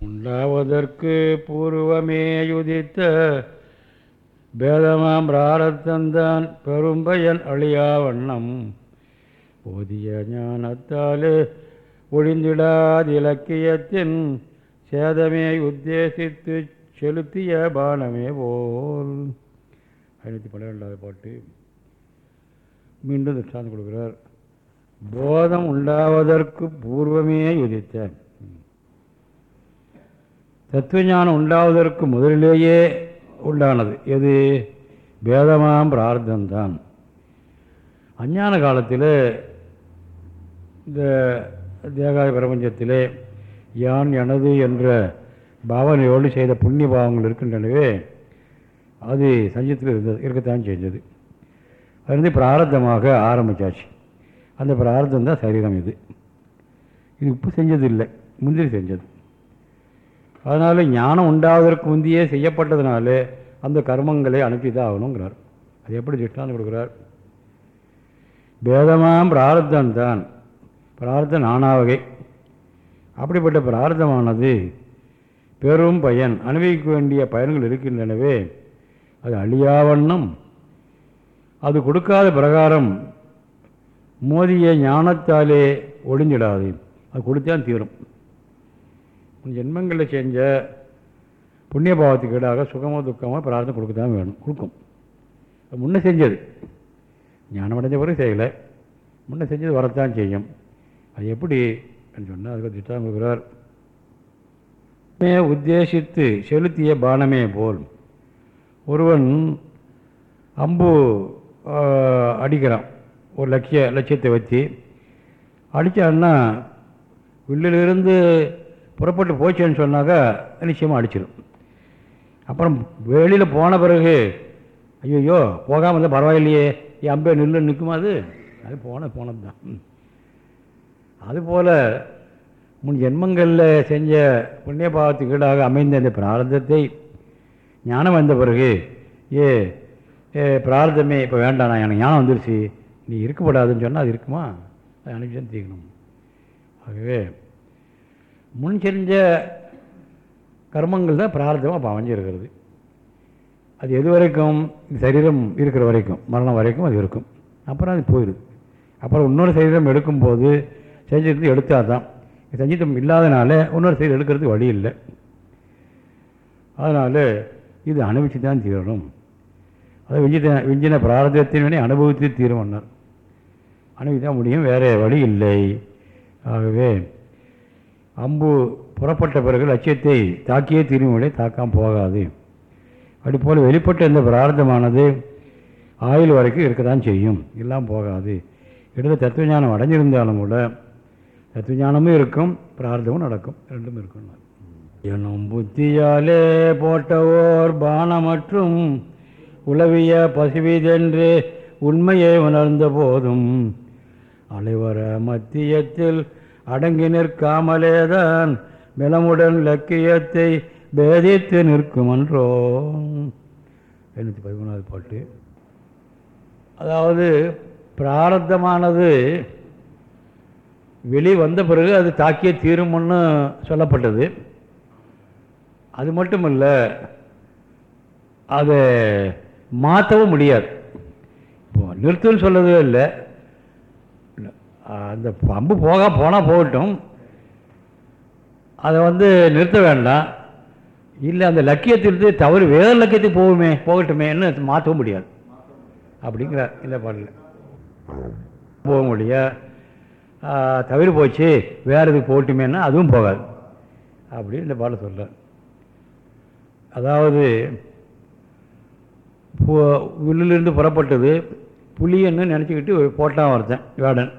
உண்டாவதற்கு பூர்வமே யுதித்த பேதமாம் பிராரத்தந்தான் பெரும்பயன் அழியா வண்ணம். போதிய ஞானத்தாலே ஒழிந்திடாதிலக்கியத்தின் சேதமே உத்தேசித்து செலுத்திய பானமே போல். ஐநூற்றி பன்னிரெண்டாவது பாட்டு. மீண்டும் திருஷ்டாந்தம் கொடுக்கிறார். போதம் உண்டாவதற்கு பூர்வமே யுதித்தேன். தத்துவஞானம் உண்டாவதற்கு முதலிலேயே உண்டானது. எது? பேதமாம் பிரார்த்தந்தான். அஞ்ஞான காலத்தில் இந்த தேகாய பிரபஞ்சத்திலே யான் எனது என்ற பாவனையோடு செய்த புண்ணிய பாவங்கள் இருக்கின்றனவே அது சஞ்சத்தில் இருந்தது இருக்கத்தான் செஞ்சது. அது வந்து பிராரத்தமாக ஆரம்பித்தாச்சு அந்த பிரார்த்தம் தான் சரீரம் இது. இது இப்போ செஞ்சது இல்லை முந்திரி செஞ்சது. அதனால் ஞானம் உண்டாவதற்கு முந்தையே செய்யப்பட்டதுனால அந்த கர்மங்களை அனுப்பி தான் ஆகணுங்கிறார் அது எப்படி திஷ்டாந்தம் கொடுக்குறார். பேதமாம் பிரார்த்தம் தான். பிரார்த்தம் நானாவகை அப்படிப்பட்ட பிரார்த்தமானது பெரும் பயன். அனுபவிக்க வேண்டிய பயன்கள் இருக்கின்றனவே. அது அழியாவண்ணம் அது கொடுக்காத பிரகாரம் மோதிய ஞானத்தாலே ஒளிஞ்சிடாது அது கொடுத்தான் தீரும். ஜென்மங்களில் செஞ்ச புண்ணியபாவத்துக்கு ஈடாக சுகமோ துக்கமோ பிரார்த்தனை கொடுக்க தான் வேணும். கொடுக்கும். முன்னே செஞ்சது. ஞானம் அடைஞ்ச பிறகு செய்யலை. முன்னே செஞ்சது வரத்தான் செய்யும். அது எப்படி? சொன்னால் அதுக்கு திட்டம் கொடுக்குறார் மே உத்தேசித்து செலுத்திய பானமே போல். ஒருவன் அம்பு அடிக்கிறான். ஒரு லட்சிய லட்சியத்தை வச்சு. அடித்தான்னா வில்லிலிருந்து புறப்பட்டு போச்சேன்னு சொன்னாக்கா நிச்சயமாக அடிச்சிடும் அப்புறம் வெளியில் போன பிறகு ஐயோ போகாமல் இருந்தால் பரவாயில்லையே என் அம்பே நில்லு நிற்குமா அது? அது போன போனது தான் அதுபோல் முன் ஜென்மங்களில் செஞ்ச புண்ணிய பாவத்துக்கு ஈடாக அமைந்த இந்த பிரார்த்தத்தை ஞானம் வந்த பிறகு ஏ ஏ பிரார்த்தமே இப்போ வேண்டாம் நான் எனக்கு ஞானம் வந்துருச்சு நீ இருக்கப்படாதுன்னு சொன்னால் அது இருக்குமா? அது அனுப்பிச்சு தான் தீக்கணும். ஆகவே முன் செஞ்ச கர்மங்கள் தான் பிரார்த்தமாக இப்போ அமைஞ்சிருக்கிறது அது எது வரைக்கும்? சரீரம் இருக்கிற வரைக்கும். மரணம் வரைக்கும் அது இருக்கும். அப்புறம் அது போயிடுது. அப்புறம் இன்னொரு சரீரம் எடுக்கும்போது செஞ்சிருந்து எடுத்தால் தான் சஞ்சித்தம் இல்லாதனால இன்னொரு சரீரம் எடுக்கிறதுக்கு வழி இல்லை. அதனால் இது அனுபவித்து தான் தீரணும். அதை விஞ்சித விஞ்சின பிரார்த்தத்தின் வினை அனுபவித்து தீருமன்னார் அனுபவித்தான் முடியும். வேறு வழி இல்லை. ஆகவே அம்பு புறப்பட்ட பிறகு லட்சியத்தை தாக்கியே திரும்பிவிட தாக்காமல் போகாது. அதுபோல் வெளிப்பட்ட இந்த பிரார்த்தமானது ஆயுள் வரைக்கும் இருக்க தான் செய்யும். எல்லாம் போகாது. இடத்துல தத்துவஞானம் அடைஞ்சிருந்தாலும் கூட தத்துவஞானமும் இருக்கும் பிரார்த்தமும் நடக்கும். ரெண்டும் இருக்கும். எனும் புத்தியாலே போட்டவோர் பானமற்றும் உளவிய பசுவிதென்று உண்மையை உணர்ந்த போதும் அலைவர மத்தியத்தில் அடங்கி நிற்காமலேதான் மிளமுடன் இலக்கியத்தை பேதித்து நிற்குமன்றோ? எண்ணூற்றி பதிமூணாவது பாட்டு. அதாவது பிராரத்தமானது வெளி வந்த பிறகு அது தாக்கிய தீரும்னு சொல்லப்பட்டது. அது மட்டும் இல்லை அதை மாற்றவும் முடியாது. இப்போ நிறுத்துன்னு சொல்லவே இல்லை. அந்த பம்பு போக போனால் போகட்டும். அதை வந்து நிறுத்த வேண்டாம். இல்லை அந்த லக்கியத்திலிருந்து தவறு வேறு லக்கியத்துக்கு போகுமே போகட்டுமேன்னு மாற்றவும் முடியாது. அப்படிங்கிறார் இந்த பாடலில் போக முடியா தவிர போச்சு வேறு இதுக்கு போகட்டுமேன்னா அதுவும் போகாது. அப்படின்னு இந்த பாடலை சொல்கிறார் அதாவது உள்ளிலிருந்து புறப்பட்டது புளியன்னு நினச்சிக்கிட்டு போட்டான் ஒருத்தன் வேடன்.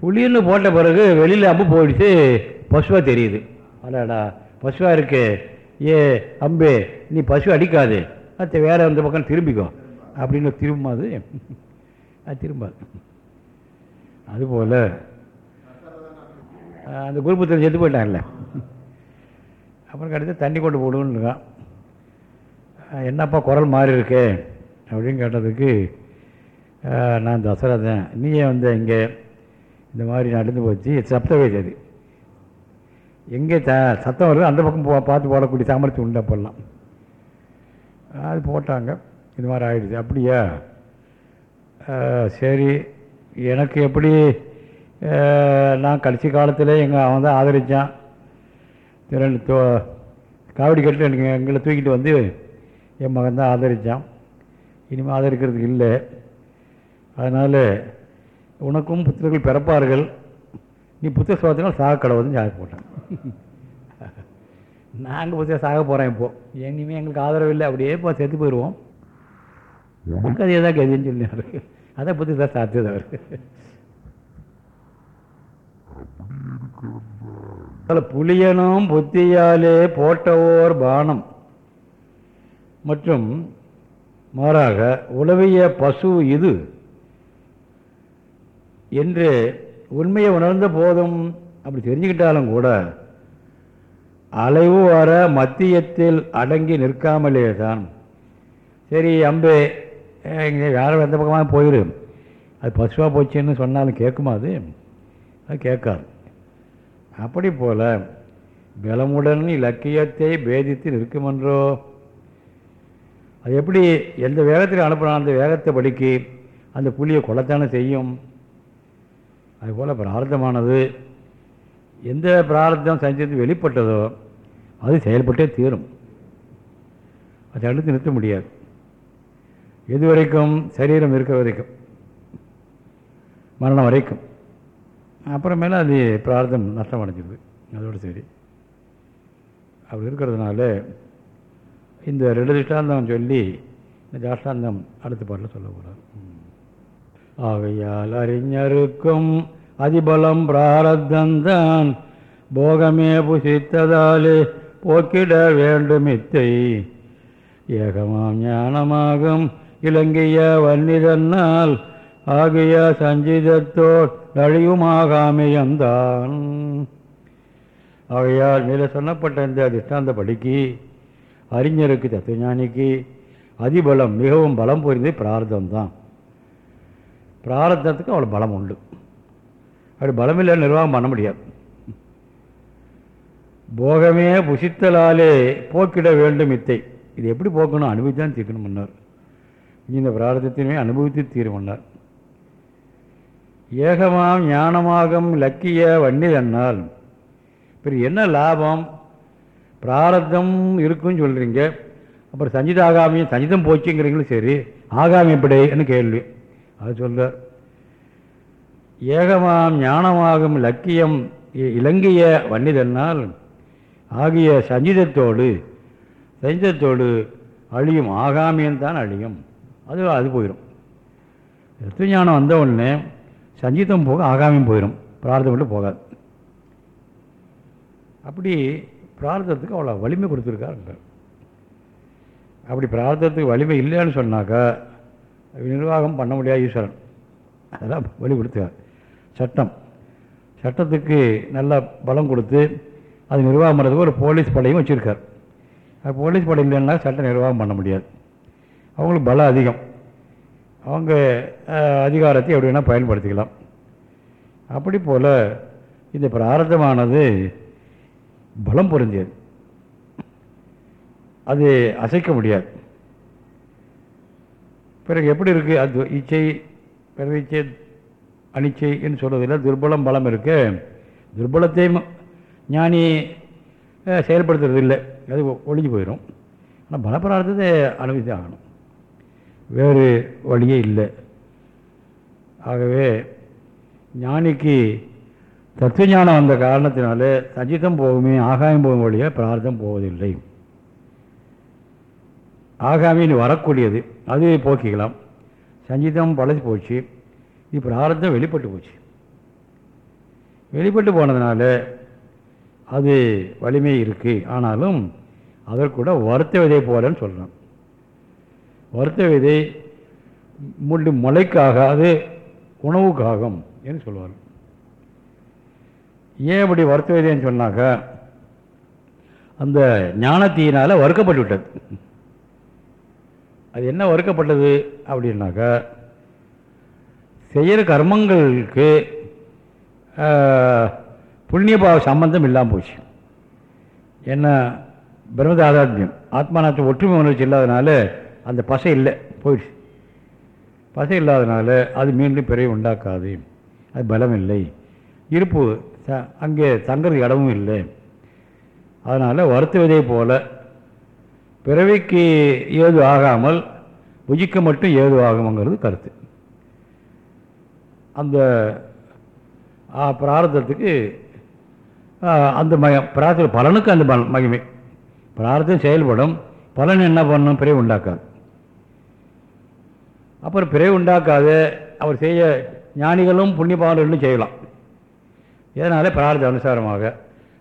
புளின்னு போட்ட பிறகு வெளியில் அம்பு போயிடுச்சு. பசுவாக தெரியுது. அடாடா பசுவாக இருக்கு. ஏ அம்பே நீ பசு அடிக்காது. அது வேற அந்த பக்கம் திரும்பிக்கோ. அப்படின்னு திரும்பாது. அது திரும்பாது. அதுபோல் அந்த குருபுத்திரன் செத்து போயிட்டாங்கல்ல அப்புறம் கடைசி தண்ணி கொண்டு போடுன்னு இருக்கான். என்னப்பா குரல் மாறி இருக்கே? அப்படின்னு கேட்டதுக்கு நான் தசரதன். நீயே வந்த இங்கே இந்த மாதிரி நடந்து போச்சு. சப்தவேதி அது எங்கே த சத்தம் வருது அந்த பக்கம் போ பார்த்து போடக்கூடிய சாமர்த்தியம் உண்டு அப்போல்லாம். அது போட்டாங்க. இது மாதிரி ஆகிடுச்சு அப்படியா? சரி. எனக்கு எப்படி நான் கடைசி காலத்தில் எங்கள் அவன் தான் ஆதரித்தான் திறன் தோ காவடி கட்டில் எனக்கு எங்களை தூக்கிட்டு வந்து என் மகன் தான் ஆதரித்தான் இனிமேல் ஆதரிக்கிறதுக்கு இல்லை. அதனால் உனக்கும் புத்திரர்கள் பிறப்பார்கள். நீ புத்திர சுவாத்தினால் சாக கடவுள்னு சாக போட்டேன். நாங்கள் புத்திர சாக போகிறோம் இப்போது இனிமேல் எங்களுக்கு ஆதரவு இல்லை. அப்படியே இப்போ செத்து போயிடுவோம். உனக்கு அதே தான் கதின்னு சொன்னார் அதான் புத்தி தான் சாத்தியது அவர். அதில் புலியனும் புத்தியாலே போட்டவோர் பானம். மற்றும் மாறாக உளவிய பசு இது. என்று உண்மையை உணர்ந்த போதும் அப்படி தெரிஞ்சுக்கிட்டாலும் கூட அலைவு வர மத்தியத்தில் அடங்கி நிற்காமலே தான் சரி அம்பு இங்கே யாரும் எந்த பக்கமாக போயிரு. அது பசுவாக போச்சுன்னு சொன்னாலும் கேட்குமா அது? அது கேட்காது. அப்படி போல பலமுடன் இலக்கியத்தை பேதித்து நிற்குமென்றோ? அது எப்படி எந்த வேகத்தில் அனுப்புகிறான் அந்த வேகத்தை படிக்க? அந்த புலியை கொல்லத்தானே செய்யும்? அதுபோல் பிரார்த்தமானது எந்த பிரார்த்தம் செஞ்சது வெளிப்பட்டதோ அது செயல்பட்டே தீரும். அதை அடுத்து நிறுத்த முடியாது. எது வரைக்கும் சரீரம் இருக்கிற வரைக்கும் மரணம் வரைக்கும். அப்புறமேல அது பிரார்த்தம் நஷ்டம் அடைஞ்சிருது அதோடு சரி. அப்படி இருக்கிறதுனால இந்த ரெண்டு திஷ்டாந்தம் சொல்லி இந்த தாஷ்டாந்தம் அடுத்த பாட்டில் சொல்ல போகிறார் ஆகையால் அறிஞருக்கும் அதிபலம் பிராரத்தந்தான் போகமே புசித்ததாலே போக்கிட வேண்டும் இத்தை. ஏகமாம் ஞானமாகும் இலங்கைய வன்னிதன்னால் ஆகிய சஞ்சிதத்தோர் அழியுமாகாமையந்தான் ஆகையால் மேலே சொன்னப்பட்ட இந்த திஷ்டாந்த படிக்கு அறிஞருக்கு தத்துவஞானிக்கு அதிபலம் மிகவும் பலம் புரிந்து பிரார்த்தம் தான் பிராரத்தத்துக்கு அவ்வளோ பலம் உண்டு. அப்படி பலம் இல்லை நிர்வாகம் பண்ண முடியாது. போகமே புசித்தலாலே போக்கிட வேண்டும் இத்தை. இது எப்படி போக்கணும்? அனுபவித்து தான் தீர்க்கணும் முன்னார். இந்த பிராரதத்தினுமே அனுபவித்து தீருமன்னார் ஏகமாம் ஞானமாகும் லக்கிய வன்னிதன்னால். பிறகு என்ன லாபம்? பிராரத்தம் இருக்குன்னு சொல்கிறீங்க அப்புறம் சஞ்சித ஆகாமியும் சஞ்சிதம் போச்சுங்கிறீங்களும் சரி ஆகாமி எப்படின்னு கேள்வி? அது சொல்கிறார் ஏகமாம் ஞானமாகும் லக்கியம் இ- இலங்கிய வன்னிதன்னால் ஆகிய சஞ்சிதத்தோடு சஞ்சிதத்தோடு அழியும் ஆகாமியன் தான் அழியும். அது அது போயிடும் தத்துவஞானம் வந்த உடனே சஞ்சிதம் போக ஆகாமியம் போயிடும் பிரார்த்தம் மட்டும் போகாது. அப்படி பிரார்த்தத்துக்கு அவ்வளோ வலிமை கொடுத்துருக்காருங்க. அப்படி பிரார்த்தத்துக்கு வலிமை இல்லைன்னு சொன்னாக்கா நிர்வாகம் பண்ண முடியாது ஈஸ்வரன். அதெல்லாம் வழி சட்டம். சட்டத்துக்கு நல்ல பலம் கொடுத்து அது நிர்வாகம் பண்ணுறதுக்கு ஒரு போலீஸ் படையும் வச்சுருக்கார். அது போலீஸ் படை இல்லைன்னா சட்டம் நிர்வாகம் பண்ண முடியாது. அவங்களுக்கு பலம் அதிகம். அவங்க அதிகாரத்தை எப்படி வேணால் பயன்படுத்திக்கலாம். அப்படி போல் இந்த பிராரத்தமானது பலம் பொருந்தியது. அது அசைக்க முடியாது. பிறகு எப்படி இருக்குது அது இச்சை பிறகு இச்சை அனிச்சை என்று துர்பலம் பலம் இருக்கு. துர்பலத்தையும் ஞானி செயல்படுத்துறது இல்லை அது ஒழிஞ்சு போயிடும் ஆனால் பலப்பிரார்த்தத்தை அனுபவித்து ஆகணும். வேறு வழியே இல்லை. ஆகவே ஞானிக்கு தத்துவஞானம் வந்த காரணத்தினால சஜிதம் போகுமே ஆகாயம் போகும் வழியாக பிரார்த்தம் போவதில்லை. ஆகாமின்னு வரக்கூடியது. அது போக்கிக்கலாம். சஞ்சீதம் பழசு போச்சு. இது பிராரத்தம் வெளிப்பட்டு போச்சு. வெளிப்பட்டு போனதுனால அது வலிமை இருக்குது ஆனாலும் அதற்கூட வருத்த விதை போலன்னு சொல்கிறோம் வருத்த விதை முள்ளு முளைக்காக அது உணவுக்காகும் என்று சொல்லுவார் ஏன் இப்படி வருத்த விதைன்னு சொன்னாக்கா அந்த ஞானத்தியினால் வறுக்கப்பட்டு விட்டது அது என்ன வறுக்கப்பட்டது அப்படின்னாக்கா செய்கிற கர்மங்களுக்கு புண்ணிய பாவ சம்பந்தம் இல்லாமல் போச்சு. என்ன பிரம்மதாதாத்மியம். ஆத்மானாத்த ஒற்றுமை உணர்ச்சி இல்லாதனால அந்த பசை இல்லை போயிடுச்சு. பசை இல்லாதனால அது மீண்டும் பிறகு உண்டாக்காது. அது பலம் இல்லை. இருப்பு அங்கே தங்குறதுக்கு இடமும் இல்லை. அதனால் வருத்துவதை போல பிறவிக்கு ஏது ஆகாமல் புஜிக்க மட்டும் ஏது ஆகும்ங்கிறது கருத்து. அந்த பிரார்த்தத்துக்கு அந்த மகம் பிரார்த்த பலனுக்கு அந்த மகிமை. பிரார்த்தம் செயல்படும் பலன் என்ன பண்ணணும் பிறகு உண்டாக்காது. அப்புறம் பிறகு உண்டாக்காத அவர் செய்ய ஞானிகளும் புண்ணியபாவங்களும் செய்யலாம். இதனாலே பிரார்த்த அனுசாரமாக?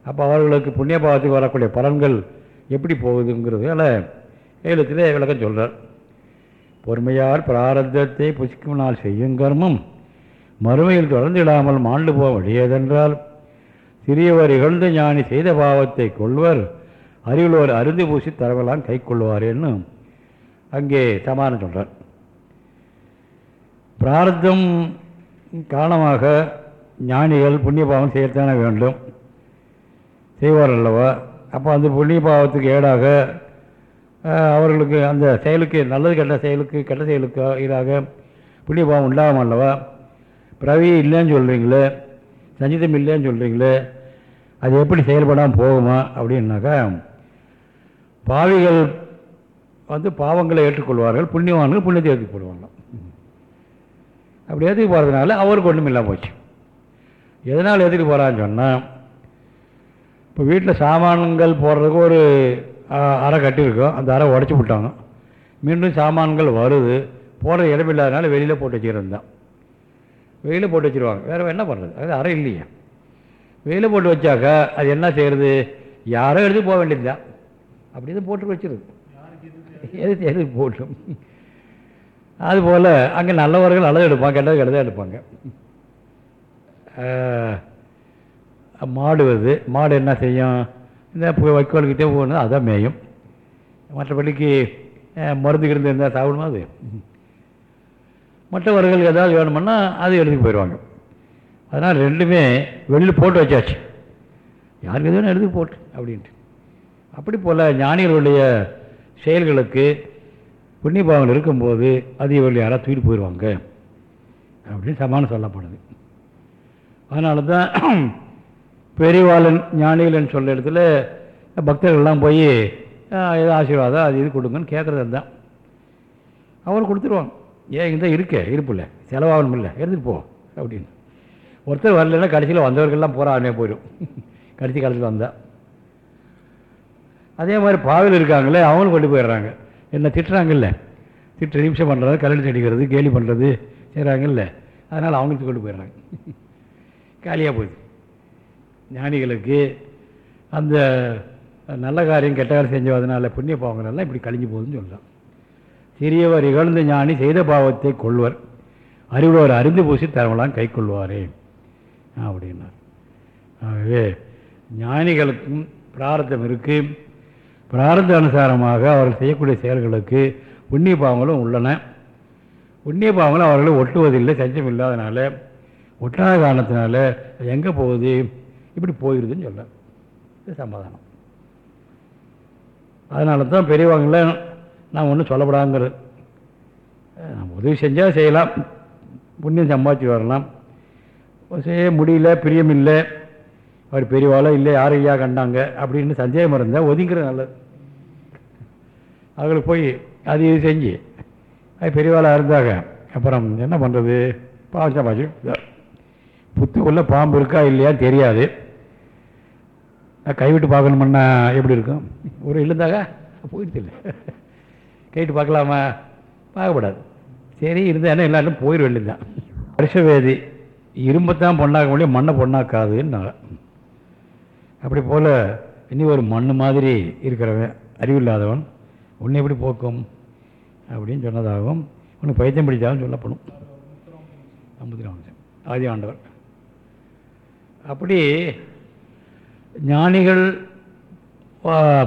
அப்போ அவர்களுக்கு புண்ணிய பாவத்துக்கு வரக்கூடிய பலன்கள் எப்படி போகுதுங்கிறதுனால எழுத்துல விளக்கம் சொல்கிறார் பொறுமையால் பிராரத்தத்தை புசிக்கும் நாள் செய்யும் கர்மம் மறுமையில் தொடர்ந்திடாமல் மாண்டு போக வழியதென்றால் சிறியவர் இகழ்ந்த ஞானி செய்த பாவத்தை கொள்வர். அறிவுள்ளவர் அருந்து பூசி தரவெல்லாம் கை கொள்வாரேன்னு அங்கே சமாதானம் சொல்கிறார் பிரார்த்தம் காரணமாக ஞானிகள் புண்ணிய பாவம் செய்யத்தானே வேண்டும். செய்வார் அல்லவா? அப்போ அந்த புண்ணிய பாவத்துக்கு ஏடாக அவர்களுக்கு அந்த செயலுக்கு நல்லது கெட்ட செயலுக்கு கெட்ட செயலுக்கு ஈடாக புண்ணிய பாவம் உண்டாகும் அல்லவா? பிறவி இல்லைன்னு சொல்கிறீங்களே சஞ்சிதம் இல்லைன்னு சொல்கிறீங்களே அது எப்படி செயல்படாமல் போகுமா அப்படின்னாக்கா பாவிகள் வந்து பாவங்களை ஏற்றுக்கொள்வார்கள் புண்ணியவான்கள் புண்ணியத்தை ஏற்றுக்கொள்வாங்க அப்படி ஏற்றுக்கு போகிறதுனால அவருக்கு ஒன்றும் இல்லாமல் போச்சு. எதனால் ஏற்றுக்கு போகிறான்னு சொன்னால் இப்போ வீட்டில் சாமான்கள் போடுறதுக்கு ஒரு அறை கட்டியிருக்கோம். அந்த அறை உடச்சி விட்டாங்க. மீண்டும் சாமான்கள் வருது. போடுற இடம் இல்லாதனால வெளியில் போட்டு வச்சுக்கிறது தான். வெளியில் போட்டு வச்சுருவாங்க. வேறு என்ன பண்ணுறது அது அறை இல்லையே. வெளியில் போட்டு வச்சாக்கா அது என்ன செய்கிறது யாரோ எடுத்து போக வேண்டியதுதான் அப்படி தான் போட்டு வச்சிருது. எது எது போட்டும் அதுபோல் அங்கே நல்லவர்கள் நல்லது எடுப்பாங்க கெட்டது கெட்டதாக எடுப்பாங்க. மாடு வருது மாடு என்ன செய்யும்? இந்த பு- வைக்கோல்கிட்டே போகணும் அதான் மேயும். மற்றபடிக்கு மருந்து கிருந்து இருந்தால் சாப்பிடுமா அது? மற்றவர்களுக்கு ஏதாவது வேணுமுன்னா அது எழுதி போயிடுவாங்க. அதனால் ரெண்டுமே வெளில போட்டு வச்சாச்சு. யாருக்கு எதுவும் எழுதி போட்டு அப்படின்ட்டு. அப்படி போல் ஞானிகளுடைய செயல்களுக்கு புண்ணியபாவங்கள் இருக்கும்போது அது இவர்கள் யாராவது தூக்கிட்டு போயிடுவாங்க. அப்படின்னு சமானம் சொல்லப்படுது. அதனால தான் பெரியவாளன் ஞானிகள்னு சொல்ல இடத்துல பக்தர்கள்லாம் போய் "ஆஹ், ஆசீர்வாதம் அது இது கொடுங்கன்னு கேட்குறது தான் அவர் கொடுத்துருவாங்க. ஏன் இந்த இருக்கே இருப்பில்ல செலவாகணும் இல்லை எடுத்துகிட்டு போ அப்படின்னு. ஒருத்தர் வரலைன்னா கடைசியில் வந்தவர்கள்லாம் போகிறானே போயிடும். கடைசி காலத்தில் வந்தா. அதே மாதிரி பாவில் இருக்காங்களே அவங்களும் கொண்டு போயிடுறாங்க. என்ன திட்டுறாங்கல்ல? திட்டு நிமிஷம் பண்ணுறது கல்லடி அடிக்கிறது கேலி பண்ணுறது செய்கிறாங்கல்ல அதனால் அவங்களுக்கு கொண்டு போயிடுறாங்க. காலியாக போகுது. ஞானிகளுக்கு அந்த நல்ல காரியம் கெட்ட காரியம் செஞ்சதுனால புண்ணிய பாவங்களெல்லாம் இப்படி கழிஞ்சு போகுதுன்னு சொல்லலாம் சிறியவர் இகழ்ந்த ஞானி செய்த பாவத்தை கொள்வர். அறிவுள்ளவர் அறிந்து பூசி தரவலாம் கை கொள்வாரே அப்படின்னார். ஆகவே ஞானிகளுக்கும் பிரார்த்தம் இருக்குது பிரார்த்த அனுசாரமாக அவர்கள் செய்யக்கூடிய செயல்களுக்கு புண்ணிய பாவங்களும் உள்ளன. புண்ணிய பாவங்களும் அவர்களை ஒட்டுவதில்லை சஞ்சம் இல்லாதனால ஒட்டாத காரணத்தினால அது எங்கே போகுது? இப்படி போயிடுதுன்னு சொல்ல. இது சமாதானம். அதனால தான் பெரியவங்கள நான் ஒன்றும் சொல்லப்படாங்கிறது நம்ம உதவி செஞ்சால் செய்யலாம். புண்ணியம் சம்பாதிச்சு வரலாம். செய்ய முடியல பிரியம் இல்லை. அவர் பெரியவாளோ இல்லை யார் ஐயா கண்டாங்க? அப்படின்னு சந்தேகம் இருந்தால் ஒதுங்கிறது நல்லது. அவங்களுக்கு போய் அது இது செஞ்சு அது பெரியவாளாக இருந்தாங்க. அப்புறம் என்ன பண்ணுறது பாவம் சம்பாதிச்சு புத்துக்குள்ளே பாம்பு இருக்கா இல்லையான்னு தெரியாது. நான் கைவிட்டு பார்க்கணுமுன்னா எப்படி இருக்கும்? ஒரு இல்லைந்தாங்க போயிடுச்சு இல்லை. கைவிட்டு பார்க்கலாமா? பார்க்கக்கூடாது சரி இருந்தால் எல்லாரும் போயிட வேண்டியதுதான் வருஷவேதி இரும்பைத்தான் பொண்ணாக்க முடியும் மண்ணை பொண்ணாக்காதுன்னாங்க. அப்படி போல் இனி ஒரு மண் மாதிரி இருக்கிறவன் அறிவில்லாதவன் உன்னை எப்படி போக்கும்? அப்படின்னு சொன்னதாகவும் உனக்கு பைத்தியம் பிடிச்சாலும் சொல்லப்படும். ஐம்பத்தி நாலு ஆதி ஆண்டவர். அப்படி ஞானிகள்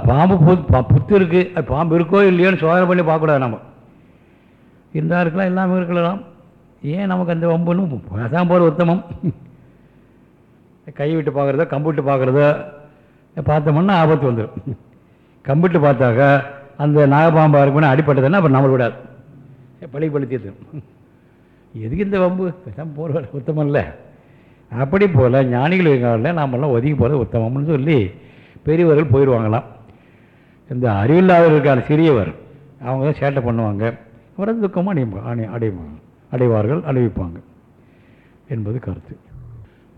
பாம்பு புத்து இருக்குது அது பாம்பு இருக்கோ இல்லையோன்னு சோதனை பண்ணி பார்க்கக்கூடாது நம்ம. இருந்தால் இருக்கலாம் இல்லாமல் இருக்கலாம். ஏன் நமக்கு அந்த வம்புன்னு? பேசாமல் போகிற உத்தமம். கை விட்டு பார்க்குறதோ கம்பிட்டு பார்க்குறதோ பார்த்தோம்னா ஆபத்து வந்துடும் கம்பிட்டு பார்த்தாக்கா அந்த நாகபாம்பா இருக்குன்னு அடிப்பட்டதுன்னா அப்புறம் நம்மளை விடாது பழி படுத்திடும் எதுக்கு இந்த வம்பு? பேசாமல் போகிற உத்தமம் இல்லை. அப்படி போல் ஞானிகள் இருக்காங்களே நாமெல்லாம் ஒதுங்கி போகிறது உத்தமம்னு சொல்லி பெரியவர்கள் போயிடுவாங்களாம் இந்த அறிவில்லாதவர்களுக்கான சிறியவர் அவங்க தான் சேட்டை பண்ணுவாங்க. அவரது துக்கமாக அடையும் அணி அடைவாங்க அடைவார்கள் அணிவிப்பாங்க என்பது கருத்து.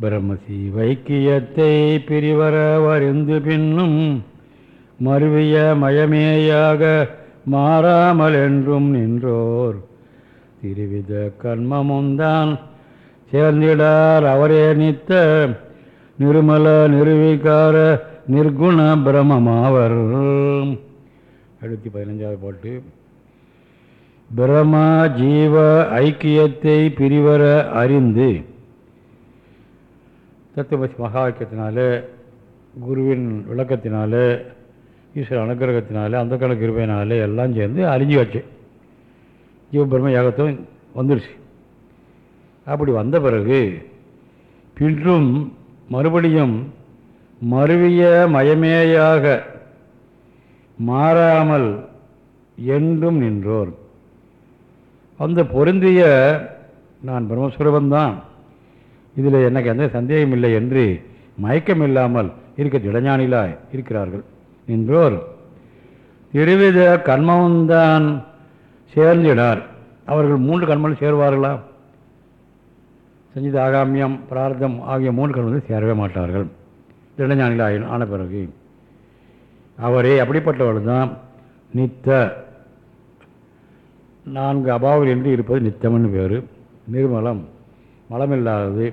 பிரம்மசி வைக்கியத்தை பிரிவர வருந்து பின்னும் மருவிய மயமேயாக மாறாமல் என்றும் நின்றோர். திருவித கர்மமும்தான் சிறந்திடார் அவரே நித்த நிருமல நிருவிகார நிர்குண பிரமமாவர். எழுநூற்றி பதினஞ்சாவது பாட்டு. பிரமா ஜீவ ஐக்கியத்தை பிரிவர அறிந்து. தத்துவசி மகா ஐக்கியத்தினால குருவின் விளக்கத்தினால ஈஸ்வர அனுகிரகத்தினால அந்த கணக்கு இருப்பையினால எல்லாம் சேர்ந்து அறிஞ்சு வச்சு ஜீவபிரம யாகத்தும் வந்துடுச்சு அப்படி வந்த பிறகு பின்றும் மறுபடியும் மருவிய மயமேயாக மாறாமல் என்றும் நின்றோர். அந்த பொருந்திய நான் பிரம்மஸ்வரூபந்தான் இதில் எனக்கு எந்த சந்தேகம் இல்லை என்று மயக்கம் இல்லாமல் இருக்க திடஞானிலாய் இருக்கிறார்கள். நின்றோர். இருவித கண்மம்தான் சேர்ந்திடார். அவர்கள் மூன்று கண்மம் சேர்வார்களா? செஞ்சது ஆகாமியம் பிரார்த்தம் ஆகிய மூன்று வந்து சேரவே மாட்டார்கள். திடஞானிகள் ஆய ஆன பிறகு அவரே அப்படிப்பட்டவர்கள் தான் நித்த நான்கு அபாவில் என்று இருப்பது நித்தம்னு பேர். நிர்மலம் மலமில்லாதது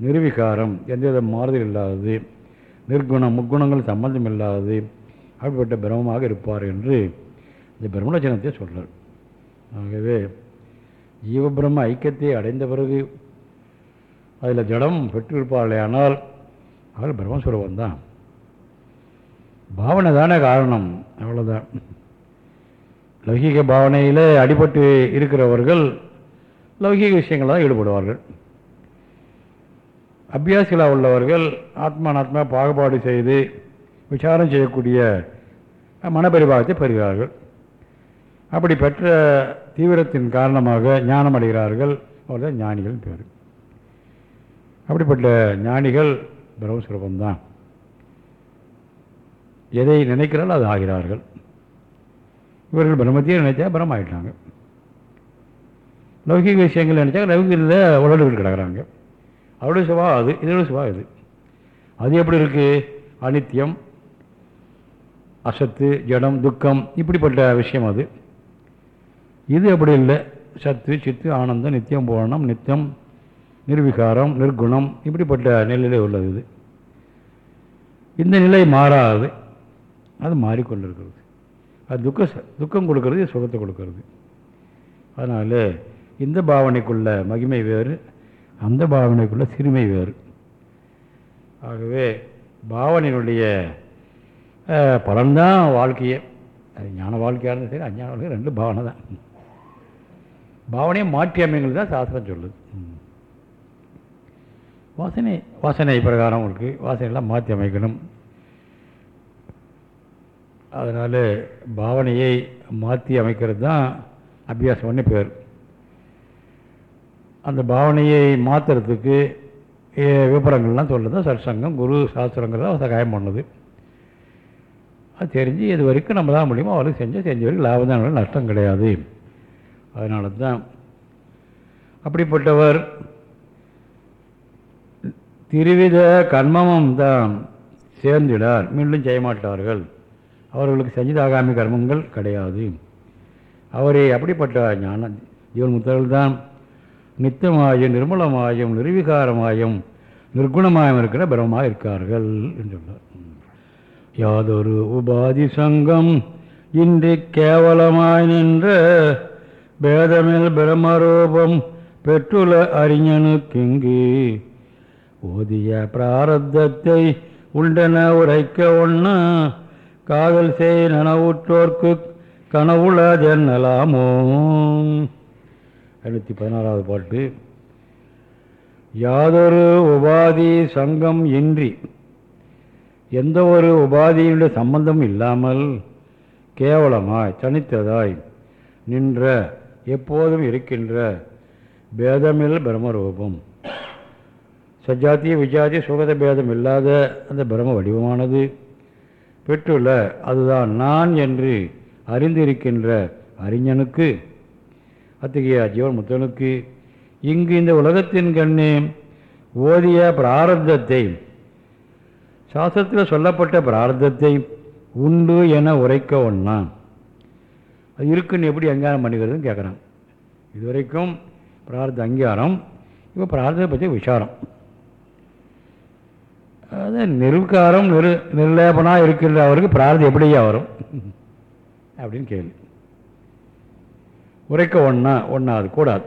நிர்விகாரம் எந்தவித மாறுதல் இல்லாதது நிர்குணம் முக்குணங்கள் சம்பந்தம் இல்லாதது அப்படிப்பட்ட பிரமமாக இருப்பார் என்று இந்த பிரம்மலட்சணத்தை சொல்கிறார் ஆகவே ஜீவபிரம்ம ஐக்கியத்தை அடைந்த பிறகு அதில் ஜடம் பெற்றிருப்பார்களே ஆனால் அவர் பிரம்மஸ்வரூபம் தான். பாவனை தானே காரணம் அவ்வளோதான் லௌகிக பாவனையில் அடிபட்டு இருக்கிறவர்கள் லௌகிக விஷயங்கள் தான் ஈடுபடுவார்கள். அபியாசிகளாக உள்ளவர்கள் ஆத்மானாத்மா பாகுபாடு செய்து விசாரம் செய்யக்கூடிய மனப்பரிபாகத்தை பெறுகிறார்கள். அப்படி பெற்ற தீவிரத்தின் காரணமாக ஞானம் அடைகிறார்கள். அவர்கள் ஞானிகள் பேர். அப்படிப்பட்ட ஞானிகள் பிரம்மஸ்வரூபந்தான் எதை நினைக்கிறாலும் அது ஆகிறார்கள். இவர்கள் பிரம்மத்தையே நினைச்சா பிரம்ம ஆகிட்டாங்க லௌகிக விஷயங்கள் நினைச்சா லௌகிகளில் உடல்கள் கிடக்கிறாங்க. அவருடைய சுபா அது இதோட சுபா இது. அது எப்படி இருக்குது அனித்தியம் அசத்து ஜடம் துக்கம் இப்படிப்பட்ட விஷயம் அது. இது அப்படி இல்லை. சத்து சித்து ஆனந்தம் நித்தியம் பூரணம் நித்தியம் நிர்விகாரம் நிர்குணம் இப்படிப்பட்ட நிலையிலே உள்ளது இது. இந்த நிலை மாறாது. அது மாறிக்கொண்டிருக்கிறது. அது துக்க துக்கம் கொடுக்கறது சுகத்தை கொடுக்கறது. அதனால் இந்த பாவனைக்குள்ள மகிமை வேறு அந்த பாவனைக்குள்ள சிறுமை வேறு. ஆகவே பாவனையினுடைய பலன்தான் வாழ்க்கையே. அது ஞான வாழ்க்கையாக இருந்தாலும் சரி அஞ்ஞான வாழ்க்கை ரெண்டு பாவனை தான் பாவனையை மாற்றி அமைங்கிறது தான் சாஸ்திரம் சொல்லுது. வாசனை வாசனை பிரகாரம் இருக்குது வாசனைலாம் மாற்றி அமைக்கணும். அதனால் பாவனையை மாற்றி அமைக்கிறது தான் அபியாசம்னு பேர். அந்த பாவனையை மாற்றுறதுக்கு விபரங்கள்லாம் சொல்கிறது தான் சற்சங்கம் குரு சாஸ்திரங்கள் தான் சகாயம் பண்ணுது. அது தெரிஞ்சு இது வரைக்கும் நம்ம தான் முடியுமோ அவளுக்கு செஞ்சு செஞ்ச வரைக்கும் லாபம் தான் நஷ்டம் கிடையாது. அதனால தான் அப்படிப்பட்டவர் திருவித கர்மமும் தான் சேர்ந்திடார். மீண்டும் செய்ய மாட்டார்கள் அவர்களுக்கு செஞ்சதாகாமி கர்மங்கள் கிடையாது. அவரே அப்படிப்பட்ட ஞான ஜீவன் முத்தர்கள் தான் நித்தமாயும் நிர்மலமாயும் நிர்வீகாரமாயும் நிர்குணமாயும் இருக்கிற பிரமமாக இருக்கார்கள் என்று யாதொரு உபாதி சங்கம் இன்றி கேவலமாய் நின்ற பேதமில் பிரம்மரூபம் பெற்றுள்ள அறிஞனுக்கிங்கு ஓதிய பிராரத்தத்தை உண்டென உரைக்க ஒண்ணா. காதல் செய் நனவுற்றோர்க்கு கனவுளதென்னலாமோ ஐநூற்றி பதினாறாவது பாட்டு. யாதொரு உபாதி சங்கம் இன்றி எந்த ஒரு உபாதியினுடைய சம்பந்தம் இல்லாமல் கேவலமாய் தனித்ததாய் நின்ற எப்போதும் இருக்கின்ற பேதமில் பிரம்மரூபம். சஜாத்திய விஜாத்திய சுகத பேதம் இல்லாத அந்த பிரம்ம வடிவமானது. பெற்றுள்ள அதுதான் நான் என்று அறிந்திருக்கின்ற அறிஞனுக்கு அத்தகைய ஜீவன் முத்தனுக்கு இங்கு இந்த உலகத்தின் கண்ணே ஓதிய பிராரத்தத்தை சாஸ்திரத்தில் சொல்லப்பட்ட பிரார்த்தத்தை உண்டு என உரைக்க ஒண்ணான். அது இருக்குன்னு எப்படி அங்கீகாரம் பண்ணிக்கிறதுன்னு கேட்குறான் இதுவரைக்கும் பிரார்த்த அங்கீகாரம் இப்போ பிரார்த்தத்தை பற்றி விசாரம். அது நிர்காரம் நிரு நிர்லேபனாக இருக்கின்ற அவருக்கு பிரார்த்தம் எப்படியா வரும்? அப்படின்னு கேள்வி. உரைக்க ஒன்றா ஒன்றாது கூடாது.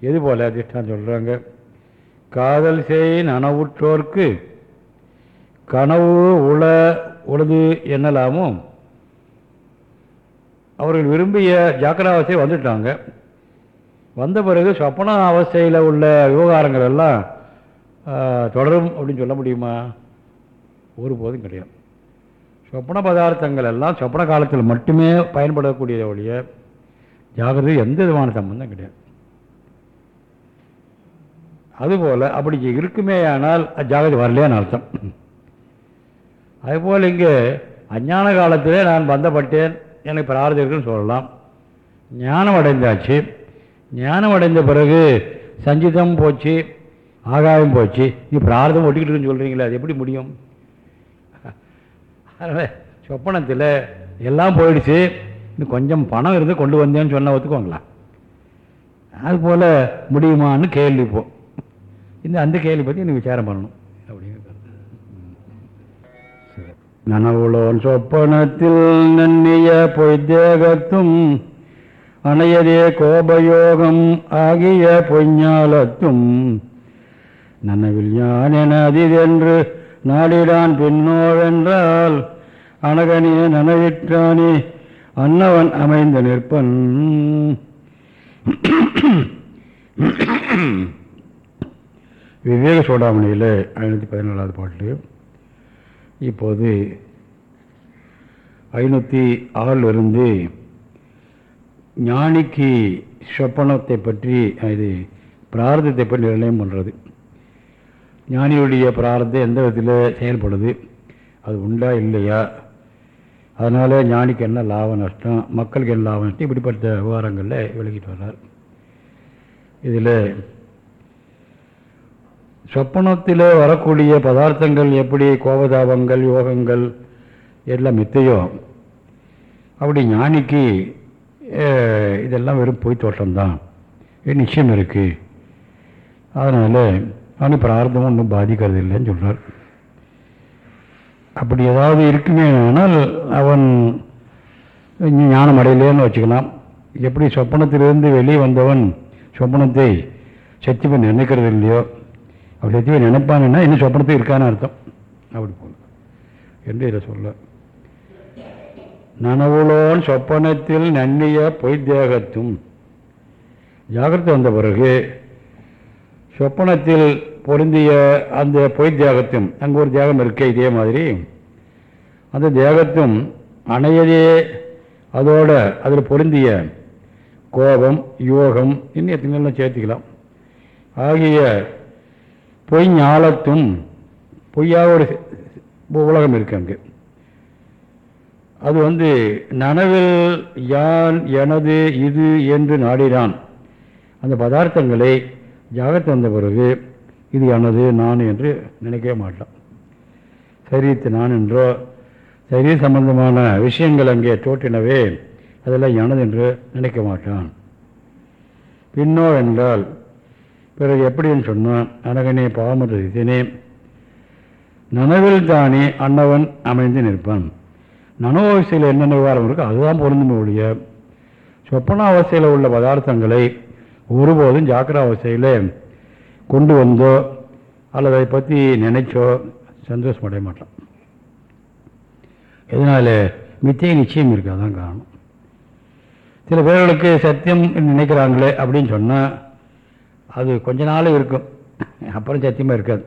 எது போல அதிர்ஷ்டம் சொல்கிறாங்க காதல் செய் நனவுற்றோர்க்கு கனவு உள உழுது என்னலாமோ? அவர்கள் விரும்பிய ஜாக்கிராவஸ்தை வந்துட்டாங்க. வந்த பிறகு சொப்பன அவஸ்தையில் உள்ள விவகாரங்கள் எல்லாம் தொடரும் அப்படின்னு சொல்ல முடியுமா? ஒருபோதும் கிடையாது. சொப்பன பதார்த்தங்கள் எல்லாம் சொப்பன காலத்தில் மட்டுமே பயன்படக்கூடிய ஒழிய ஜாகிரதை எந்த விதமான சம்பந்தம் கிடையாது. அதுபோல் அப்படி இருக்குமே ஆனால் ஜாகிரதை வரலையான்னு அர்த்தம். அதுபோல் இங்கே அஞ்ஞான காலத்திலே நான் பந்தப்பட்டேன் எனக்கு பிரார்த்தம் இருக்குன்னு சொல்லலாம். ஞானம் அடைந்தாச்சு. ஞானம் அடைந்த பிறகு சஞ்சிதம் போச்சு. ஆகாயம் போச்சு. நீ பிரார்த்தம் ஒட்டிக்கிட்டு இருக்குன்னு சொல்கிறீங்களே அது எப்படி முடியும்? அதனால் சொப்பனத்தில் எல்லாம் போயிடுச்சு. இன்னும் கொஞ்சம் பணம் இருந்து கொண்டு வந்தேன்னு சொன்ன ஒத்துக்குவாங்களா அதுபோல் முடியுமான்னு கேள்வி இப்போ. இந்த அந்த கேள்வி பற்றி எனக்கு விசாரம் பண்ணணும். அப்படின்னு நனவுளோன் சொப்பனத்தில் நன்னிய பொய்தேகத்தும் அணையதே கோபயோகம் ஆகிய பொய்ஞாலத்தும் நன்னவில் யான் என அதிதென்று நாடிடான் பின்னோவென்றால் அனகனே நனவிற்றானே அன்னவன் அமைந்த நிற்பன். விவேக சோடாமணியில் ஐநூற்றி பதினாலாவது பாட்டு. இப்போது ஐநூற்றி ஆறிலிருந்து ஞானிக்கு சொப்பனத்தை பற்றி இது பிரார்த்தத்தை பற்றி நிர்ணயம் பண்ணுறது ஞானியுடைய பிரார்த்தம் எந்த விதத்தில் செயல்படுது? அது உண்டா இல்லையா? அதனால் ஞானிக்கு என்ன லாப நஷ்டம் மக்களுக்கு என்ன லாப நஷ்டம்? இப்படிப்பட்ட விவகாரங்களில் விலகிட்டு வர்றார். இதில் சொப்பனத்தில் வரக்கூடிய பதார்த்தங்கள் எப்படி? கோபதாபங்கள் யோகங்கள் எல்லாம் மித்தையோ அப்படி ஞானிக்கு இதெல்லாம் வெறும் பொய் தோட்டம்தான் நிச்சயம் இருக்குது அதனால் ஆனால் பிரார்த்தம் ஒன்றும் பாதிக்கிறது இல்லைன்னு சொல்கிறார் அப்படி ஏதாவது இருக்குமே ஆனால் அவன் ஞானம் அடையலேன்னு வச்சுக்கலாம். எப்படி சொப்பனத்திலிருந்து வெளியே வந்தவன் சொப்பனத்தை சத்தியமாக நினைக்கிறது இல்லையோ அப்படி சத்தியமாக நினைப்பான்னா இன்னும் சொப்பனத்தில் இருக்கான்னு அர்த்தம். அப்படி போல என்று இதை சொல்ல. நனவுளோன் சொப்பனத்தில் நன்னிய பொய் தேகத்தும். ஜாகிரதை வந்த பிறகு சொப்பனத்தில் பொருந்திய அந்த பொய் தியாகத்தும் அங்கே ஒரு தியாகம் இருக்க இதே மாதிரி. அந்த தியாகத்தும் அணையதே அதோட அதில் பொருந்திய கோபம் யோகம் இன்னும் எத்தனைலாம் சேர்த்துக்கலாம். ஆகிய பொய் ஞாலத்தும் பொய்யாக ஒரு உலகம் இருக்கு அங்கே. அது வந்து நனவில் யான் எனது இது என்று நாடினான். அந்த பதார்த்தங்களை ஜாகத்து வந்த பிறகு இது எனது நான் என்று நினைக்கவே மாட்டான் சரீரத்து நான் என்றோ சரீர சம்பந்தமான விஷயங்கள் அங்கே தோற்றினவே அதெல்லாம் எனது என்று நினைக்க மாட்டான். பின்னோ என்றால் பிறகு எப்படின்னு சொன்னான் அனகனே பாவமற்ற நனவில் தானே அன்னவன் அமைந்து நிற்பான். நனோவசையில் என்னென்ன விவகாரம் இருக்கோ அதுதான் பொருந்தும் ஒழிய சொப்பனாவசையில் உள்ள பதார்த்தங்களை ஒருபோதும் ஜாக்கிராவஸ்தையில் கொண்டு வந்தோ அல்லது அதை பற்றி நினைச்சோ சந்தோஷம் அடைய மாட்டான். இதனால் மித்திய நிச்சயம் இருக்காதான் காரணம். சில பேர்களுக்கு சத்தியம் நினைக்கிறாங்களே அப்படின்னு சொன்னால் அது கொஞ்ச நாள் இருக்கும். அப்புறம் சத்தியமாக இருக்காது.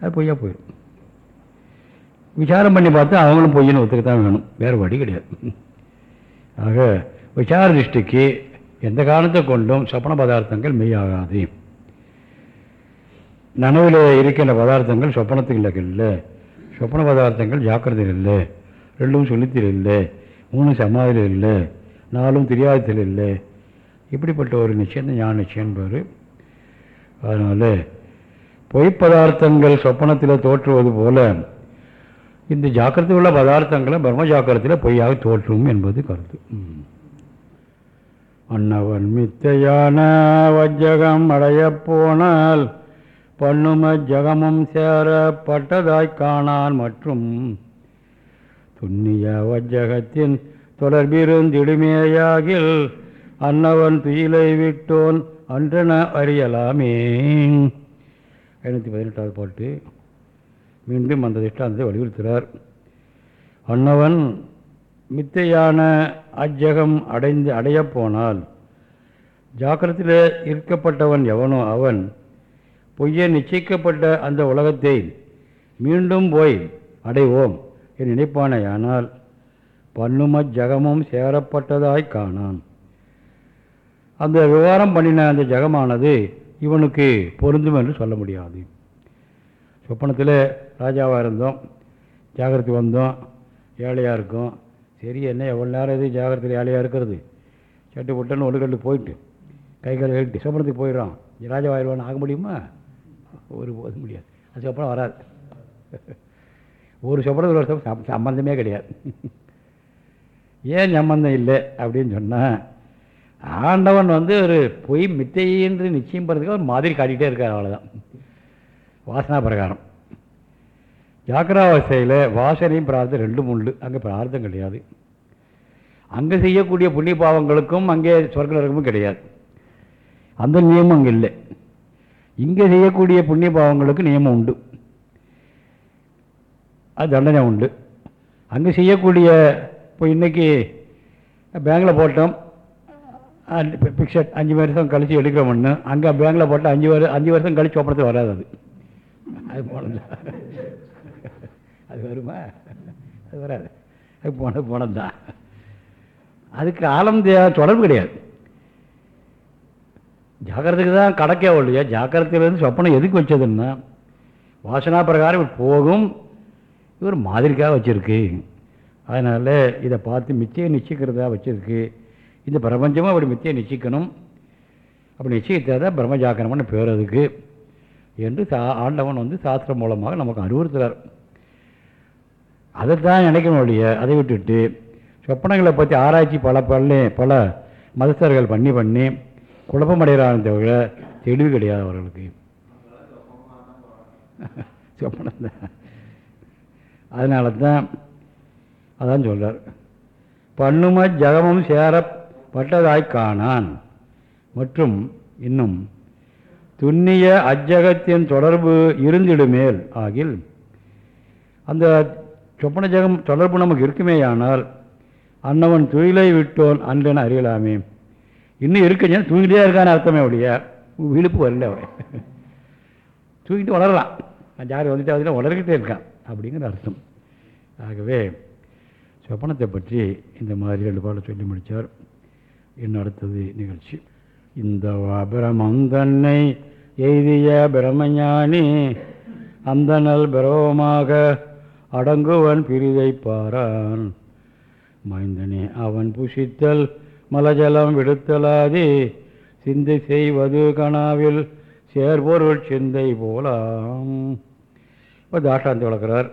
அது பொய்யா போயிடும் விசாரம் பண்ணி பார்த்தா அவங்களும் பொய்யன்னு ஒத்துக்கத்தான் வேணும். வேறு வழி கிடையாது. ஆக விசார திருஷ்டிக்கு எந்த காரணத்தை கொண்டும் சொப்பன பதார்த்தங்கள் மெய்யாகாது. நனவில் இருக்கின்ற பதார்த்தங்கள் சொப்பனத்துக்கு இல்லை சொப்பன பதார்த்தங்கள் ஜாக்கிரதையில் இல்லை. ரெண்டும் சொல்லித்தில் இல்லை. மூணு சமாதியில் இல்லை. நாலும் தெரியாதத்தில் இல்லை. இப்படிப்பட்ட ஒரு நிச்சயம் ஞான நிச்சயம் பேர் அதனால் பொய் பதார்த்தங்கள் சொப்பனத்தில் தோற்றுவது போல இந்த ஜாக்கிரதை உள்ள பதார்த்தங்களை பிரம்ம ஜாக்கிரத்தில் பொய்யாக தோற்றும் என்பது கருத்து. அன்னவன் மித்தையான வஜ்ஜகம் அடையப் போனால் பண்ணும ஜகமும் சேரப்பட்டதாய் காணான் மற்றும் துண்ணிய வஜ்ஜகத்தின் தொடர்பிருந்திடுமேயாகில் அன்னவன் துயிலை விட்டோன் அன்றென அறியலாமே. ஐநூற்றி பதினெட்டாவது பாட்டு. மீண்டும் அந்த திஷ்டாந்தத்தை வலியுறுத்துகிறார். அன்னவன் மித்தையான அஜகம் அடைந்து அடையப்போனால் ஜாக்கிரத்தில் இருக்கப்பட்டவன் எவனோ அவன் பொய்ய நிச்சயிக்கப்பட்ட அந்த உலகத்தை மீண்டும் போய் அடைவோம் என் நினைப்பானையானால் பண்ணும ஜகமும் சேரப்பட்டதாய் காணான் அந்த விவகாரம் பண்ணின அந்த ஜகமானது இவனுக்கு பொருந்தும் என்று சொல்ல முடியாது. சொப்பனத்தில் ராஜாவாக இருந்தோம் ஜாகிரத்து வந்தோம் ஏழையாக இருக்கும் சரி என்ன எவ்வளோ நேரம் இது ஜாகிரத்தில் ஏழையாக இருக்கிறது? சட்டு புட்டன்னு ஒன்று கண்டு போயிட்டு கை கால் கழிட்டு சொப்பனத்துக்கு போயிடுறான். ராஜாவாயிருவான்னு ஆக முடியுமா? ஒரு போதும் முடியாது. அதுக்கப்புறம் வராது. ஒரு சம்பளத்தில் ஒரு சொப்ப சம்பந்தமே கிடையாது. ஏன் சம்பந்தம் இல்லை அப்படின்னு சொன்னால் ஆண்டவன் வந்து ஒரு பொய் மித்தையின்றி நிச்சயம் பண்ணுறதுக்கு ஒரு மாதிரி காட்டிகிட்டே இருக்கார் அவ்வளோதான் வாசனா பிரகாரம். ஜாக்கிராவஸ்தையில் வாசனையும் பிரார்த்தம் ரெண்டும் உண்டு. அங்கே பிரார்த்தம் கிடையாது. அங்கே செய்யக்கூடிய புண்ணிய பாவங்களுக்கும் அங்கே சொர்க்க நரகமும் கிடையாது. அந்த நியமம் அங்கே இல்லை. இங்கே செய்யக்கூடிய புண்ணிய பாவங்களுக்கு நியமம் உண்டு. அது தண்டனை உண்டு. அங்கே செய்யக்கூடிய இப்போ இன்றைக்கி பேங்கில் போட்டோம். பிக்சட் அஞ்சு வருஷம் கழித்து எடுக்கிறோம்னு. அங்கே பேங்கில் போட்டால் அஞ்சு வருஷம் அஞ்சு வருஷம் கழித்து ஒப்பனத்தில் வராது அது. அது போனது அது வருமா? அது வராது. அது போன போனது தான் அதுக்கு ஆழம் தொடர்பு கிடையாது. ஜாக்கிரத்துக்கு தான் கடக்கே இல்லையா ஜாக்கிரதையிலேருந்து சொப்பனம் எதுக்கு வச்சதுன்னா வாசனா பிரகாரம் இவர் போகும் இவர் மாதிரிக்காக வச்சுருக்கு. அதனால் இதை பார்த்து மிச்சையை நிச்சயிக்கிறதா வச்சுருக்கு. இந்த பிரபஞ்சமும் அப்படி மித்தியை நிச்சயிக்கணும். அப்படி நிச்சயித்தா தான் பிரம்மஜாக்கரம்னு பேர் அதுக்கு. என்று சா ஆண்டவன் வந்து சாஸ்திரம் மூலமாக நமக்கு அறிவுறுத்துகிறார். அதைத்தான் நினைக்கணும் ஒழிய அதை விட்டுட்டு சொப்பனங்களை பற்றி ஆராய்ச்சி பல பண்ணி பல மதஸ்தர்கள் பண்ணி பண்ணி குழப்பமடைகிறான் தவிர தெளிவு கிடையாது அவர்களுக்கு சொப்பனம் தான் அதனால தான் அதான் சொல்கிறார் பண்ணும ஜகமும் சேரப்பட்டதாய் காணான். மற்றும் இன்னும் துண்ணிய அஜகத்தின் தொடர்பு இருந்திடுமேல் ஆகில் அந்த சொப்பன ஜெகம் தொடர்பு நமக்கு இருக்குமேயானால் அன்னவன் துயிலை விட்டோன் அன்றன அறியலாமே. இன்னும் இருக்குன்னு தூங்கிட்டே இருக்கான்னு அர்த்தமே உடைய விழுப்பு வரல அவன். தூங்கிட்டு வளரலாம் ஜாரி வந்துட்டு அதுல வளர்கிட்டே இருக்கான் அப்படிங்கிற அர்த்தம். ஆகவே சொப்பனத்தை பற்றி இந்த மாதிரி ரெண்டு பாடம் சொல்லி முடித்தார் இன்னும் அடுத்தது நிகழ்ச்சி. இந்த பிரமந்தன்னை எய்திய பிரமஞானி அந்தனல் பிரவமாக அடங்குவன் பிரிதை பாரான். மைந்தனே அவன் புஷித்தல் மலஜலம் விடுத்தலாதி. சிந்தை செய்வது கனாவில் சேர்பொருள் சிந்தை போலாம். இப்போ தாஷ்டாந்தி வளர்க்குறார்.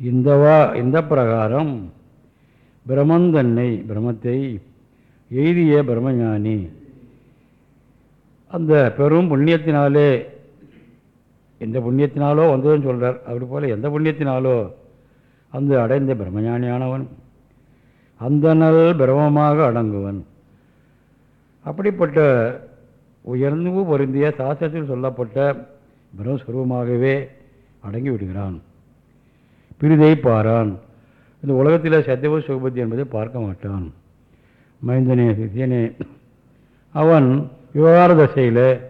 இந்தவா இந்த பிரகாரம் பிரமந்தன்னை பிரமத்தை எய்திய பிரம்மஞானி. அந்த பெரும் புண்ணியத்தினாலே எந்த புண்ணியத்தினாலோ வந்ததுன்னு சொல்கிறார் அப்படி போல் எந்த புண்ணியத்தினாலோ அந்த அடைந்த பிரம்மஞானியானவன் அந்த நல் பிரமமாக அடங்குவன். அப்படிப்பட்ட உயர்ந்து பொருந்திய சாஸ்திரத்தில் சொல்லப்பட்ட பிரம்மஸ்வரூபமாகவே அடங்கி விடுகிறான். பிரிதை பாரான். இந்த உலகத்தில் சத்தியவ சுகபதி என்பதை பார்க்க மாட்டான். மைந்தனே சித்தியனே. அவன் விவகார தசையில்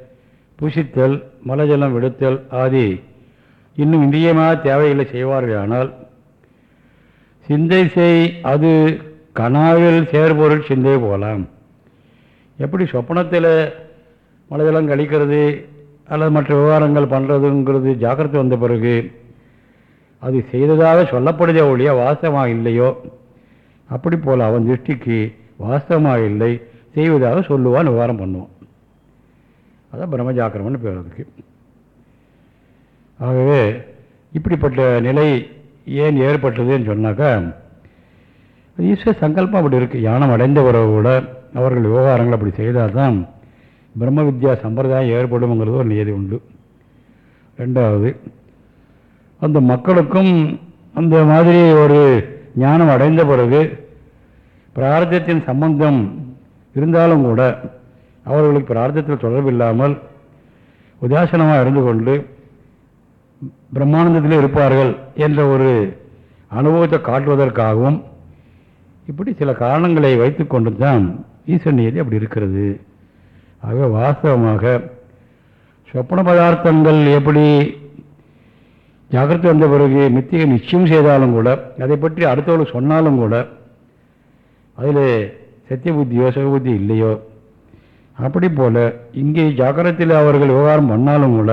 பூசித்தல் மலஜலம் விடுத்தல் ஆதி. இன்னும் இந்திரியமாக தேவைகளை செய்வார்கள் ஆனால் சிந்தை செய் அது கனாவில் சேர்பொருள் சிந்தை போகலாம் எப்படி சொப்பனத்தில் மலஜலம் கழிக்கிறது அல்லது மற்ற விவகாரங்கள் பண்ணுறதுங்கிறது ஜாக்கிரதை வந்த பிறகு அது செய்ததாக சொல்லப்படுதே ஒழிய வாஸ்தவமாக இல்லையோ? அப்படி போல் அவன் திருஷ்டிக்கு வாஸ்தவமாக இல்லை செய்வதாக சொல்லுவான் விவகாரம் பண்ணுவான். அதான் பிரம்மஜாக்கிரமன்னு பேர் அதுக்கு. ஆகவே இப்படிப்பட்ட நிலை ஏன் ஏற்பட்டதுன்னு சொன்னாக்கா ஈஸ்வர சங்கல்பம் அப்படி இருக்குது யானம் அடைந்த பிறகு கூட அவர்கள் விவகாரங்கள் அப்படி செய்தால் தான் பிரம்ம வித்யா சம்பிரதாயம் ஏற்படும்ங்கிறது ஒரு நியதி உண்டு. ரெண்டாவது அந்த மக்களுக்கும் அந்த மாதிரி ஒரு ஞானம் அடைந்த பிறகு பிரார்த்தத்தின் சம்பந்தம் இருந்தாலும் கூட அவர்களுக்கு பிரார்த்தத்தில் தொடர்பில்லாமல் உதாசனமாக இருந்து கொண்டு பிரம்மானந்தத்தில் இருப்பார்கள் என்ற ஒரு அனுபவத்தை காட்டுவதற்காகவும் இப்படி சில காரணங்களை வைத்துக்கொண்டு தான் ஈஸ்வரன் நியதி அப்படி இருக்கிறது. ஆக வாஸ்தவமாக சொப்பன பதார்த்தங்கள் எப்படி ஜாகிரத்து வந்த பிறகு மித்தியை நிச்சயம் செய்தாலும் கூட அதை பற்றி அடுத்தவர்கள் சொன்னாலும் கூட அதில் சத்திய புத்தியோ சுகபுத்தி இல்லையோ அப்படி போல் இங்கே ஜாக்கிரத்தில் அவர்கள் விவகாரம் பண்ணாலும் கூட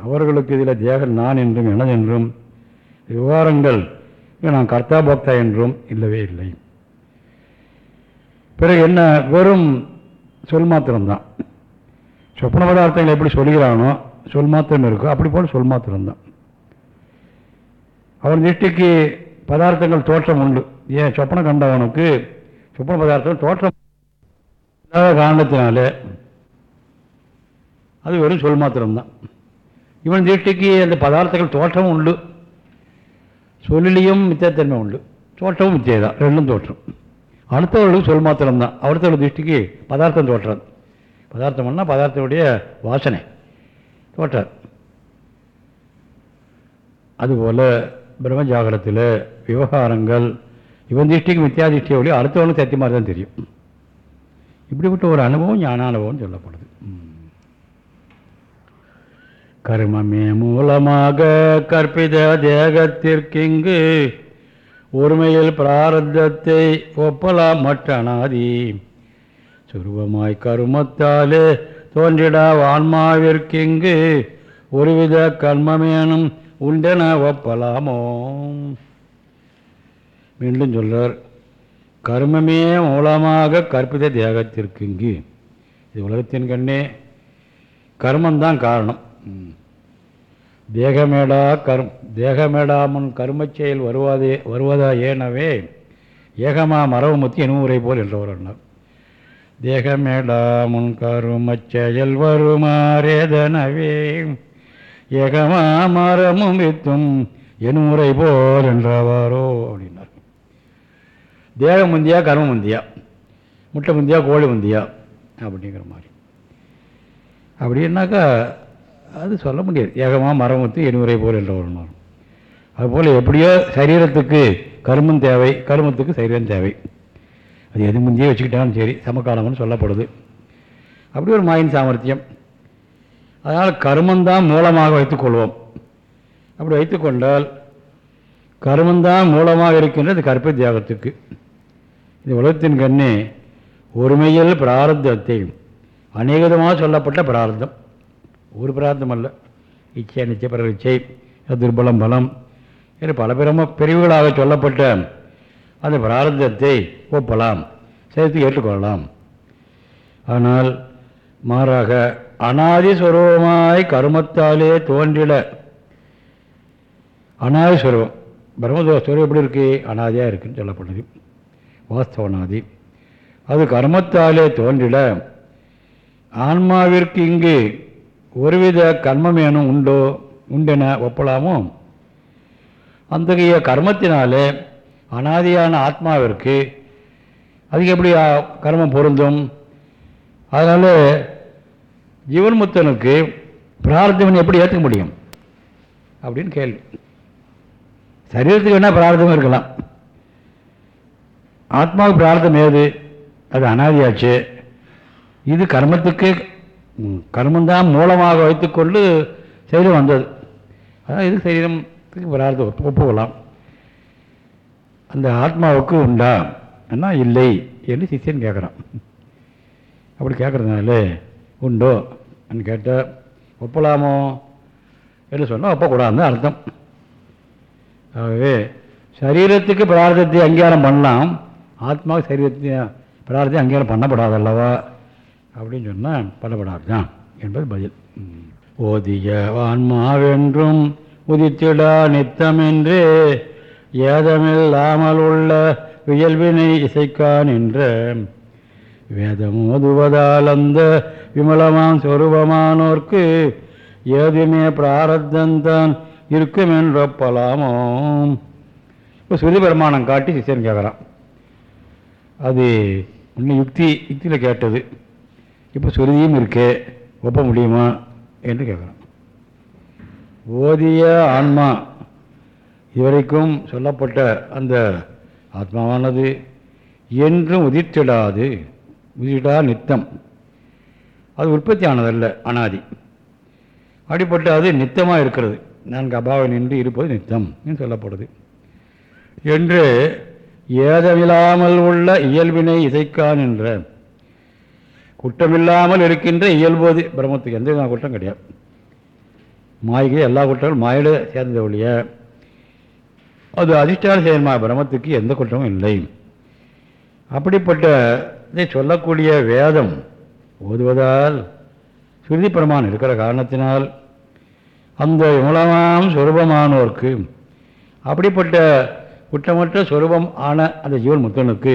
அவர்களுக்கு இதில் தேகம் நான் என்றும் எனதென்றும் விவகாரங்கள் நான் கர்த்தா பக்தா என்றும் இல்லவே இல்லை. பிறகு என்ன? வெறும் சொல் மாத்திரம்தான். சொப்பன பதார்த்தங்கள் எப்படி சொல்கிறானோ சொல் மாத்திரம் இருக்கோ அப்படி போல் சொல் மாத்திரம்தான். அவன் திருஷ்டிக்கு பதார்த்தங்கள் தோற்றம் உண்டு. ஏன்? சொப்பனை கண்டவனுக்கு சொப்பன பதார்த்தம் தோற்றம் காரணத்தினால அது வெறும் சொல் மாத்திரம்தான். இவன் திருஷ்டிக்கு அந்த பதார்த்தங்கள் தோற்றமும் உண்டு. சொல்லிலையும் மித்தியத்தன்மை உண்டு. தோற்றமும் மித்தியை தான் ரெண்டும் தோற்றம். அடுத்தவர்களுக்கு சொல் மாத்திரம்தான். அடுத்தவர்கள் திருஷ்டிக்கு பதார்த்தம் தோற்றம் பதார்த்தம்னா பதார்த்தனுடைய வாசனை தோற்றார். அதுபோல் பிரம்ம ஜாகரத்தில் விவகாரங்கள் இவன் திருஷ்டிக்கு மித்தியா திருஷ்டியை ஒளி அடுத்தவனுக்கு மாதிரி தான் தெரியும். இப்படிப்பட்ட ஒரு அனுபவம் ஞான அனுபவம் சொல்லப்படுது. கர்மமே மூலமாக கற்பித தேகத்திற்கிங்கு ஒருமையில் பிராரத்தத்தை ஒப்பலாம் மற்ற அனாதி. சுருவமாய் கருமத்தாலே தோன்றிடா ஆன்மாவிற்கிங்கு ஒருவித கர்மமேனும் உண்டென ஒப்பலாமோ? மீண்டும் சொல்றார் கர்மமே மூலமாக கற்பித தேகத்திற்குங்கு. இது உலகத்தின் கண்ணே. கர்மந்தான் காரணம். தேகமேடா கரும் தேகமேடாமன் கருமச் செயல் வருவாதே வருவதா ஏனவே ஏகமா மரபுமுத்தி எனுமுறை போல் என்றவர் அண்ணார். தேகமேடாமுன் கருமச் செயல் வருமாறேதனவே ஏகமா மரமும் வித்தும் எனுமுறை போல் என்றவாரோ அப்படின்னார். தேகம் முந்தியா கர்ம முந்தியா முட்டை முந்தியா கோழி முந்தியா அப்படிங்கிற மாதிரி. அப்படின்னாக்கா அது சொல்ல முடியாது. ஏகமாக மரமுத்து எனுமுறை போல் என்ற ஒரு நாள் அதுபோல் எப்படியோ சரீரத்துக்கு கருமம் தேவை கருமத்துக்கு சரீரம் தேவை. அது எது முந்தியே வச்சுக்கிட்டாலும் சரி சமகாலம்னு சொல்லப்படுது. அப்படி ஒரு மாயின் சாமர்த்தியம். அதனால் கருமந்தான் மூலமாக வைத்துக்கொள்வோம் அப்படி வைத்துக்கொண்டால் கருமந்தான் மூலமாக இருக்கின்றது கற்பை தியாகத்துக்கு இந்த உலகத்தின் கண்ணே ஒருமையில் பிராரத்தத்தை அநேகதமாக சொல்லப்பட்ட பிரார்த்தம் ஒரு பிரார்த்தம் அல்ல. இச்சை நிச்சய பிற இச்சை துர்பலம் பலம் என்று பல பிரம பிரிவுகளாக சொல்லப்பட்ட அந்த பிரார்த்தத்தை ஒப்பலாம் சேர்த்து ஏற்றுக்கொள்ளலாம். ஆனால் மாறாக அனாதிஸ்வரூபமாய் கருமத்தாலே தோன்றிட அனாதி ஸ்வரூபம் ஸ்வரூபம் எப்படி இருக்கு? அனாதியாக இருக்குன்னு சொல்லப்படுது. வாஸ்தவனாதி. அது கர்மத்தாலே தோன்றிட ஆன்மாவிற்கு இங்கு ஒருவித கர்மமேனும் உண்டோ உண்டென ஒப்பலாமோ? அத்தகைய கர்மத்தினாலே அனாதியான ஆத்மாவிற்கு அதுக்கு எப்படி கர்மம் பொருந்தும். அதனால் ஜீவன் முத்தனுக்கு பிரார்த்தவன் எப்படி ஏற்றுக்க முடியும்? அப்படின்னு கேள்வி. சரீரத்துக்கு வேணால் பிரார்த்தம் இருக்கலாம். ஆத்மாவுக்கு பிரார்த்தம் ஏது? அது அனாதியாச்சு. இது கர்மத்துக்கு கர்மந்தான் மூலமாக வைத்துக்கொண்டு சரீரம் வந்தது. அதான் இது சரீரத்துக்கு பிரார்த்தம் ஒப்பு ஒப்புக்கலாம் அந்த ஆத்மாவுக்கு உண்டா? என்ன இல்லை என்று சிஷியன் கேட்குறான். அப்படி கேட்குறதுனால உண்டோ? கேட்டால் ஒப்பலாமோ? என்று சொன்னால் ஒப்பக்கூடாதுன்னு அர்த்தம். ஆகவே சரீரத்துக்கு பிரார்த்தத்தை அங்கீகாரம் பண்ணலாம். ஆத்மாவுக்கு சரீரத்தை அங்கேயும் அங்கீகாரம் பண்ணப்படாதல்லவா? அப்படின்னு சொன்னால் பண்ணப்படாது தான் என்பது பதில். ஓதிய ஆன்மாவென்றும் உதித்திடா நித்தமென்று ஏதமில்லாமல் உள்ள இயல்பினை இசைக்கான் என்ற வேதம் ஓதுவதால் அந்த விமலமான் சொரூபமானோர்க்கு ஏதுமே பிராரத்தந்தான் இருக்கும் என்றொப்பலாமோ இப்போ சுருதி பிரமாணம் காட்டி சிஷியன் கேட்குறான் அது இன்னும் யுக்தி யுக்தியில் கேட்டது. இப்போ சுருதியும் இருக்கே ஒப்ப முடியுமா என்று கேட்குறான் ஓதிய ஆன்மா இதுவரைக்கும் சொல்லப்பட்ட அந்த ஆத்மாவானது என்றும் உதிர்த்திடாது உதிர்டா நித்தம். அது உற்பத்தி ஆனதல்ல அனாதி. அப்படிப்பட்ட அது நித்தமாக இருக்கிறது. நான்கு அபாவம் நின்று இருப்பது நித்தம் என்று சொல்லப்படுது. என்று ஏதமில்லாமல் உள்ள இயல்பினை இசைக்கான் என்ற குற்றமில்லாமல் இருக்கின்ற இயல்போது பிரம்மத்துக்கு எந்த விதமான குற்றம் கிடையாது. மாய்க்கு எல்லா குற்றங்களும் மாயோடு சேர்ந்த ஒழிய அது அதிர்ஷ்டான செயல்மா பிரம்மத்துக்கு எந்த குற்றமும் இல்லை. அப்படிப்பட்ட இதை சொல்லக்கூடிய வேதம் ஓதுவதால் சுருதி பிரமாணம் இருக்கிற காரணத்தினால் அந்த மூலமாம் சொரூபமானோர்க்கு அப்படிப்பட்ட குற்றமற்ற சொரூபம் ஆன அந்த ஜீவன் முத்தனுக்கு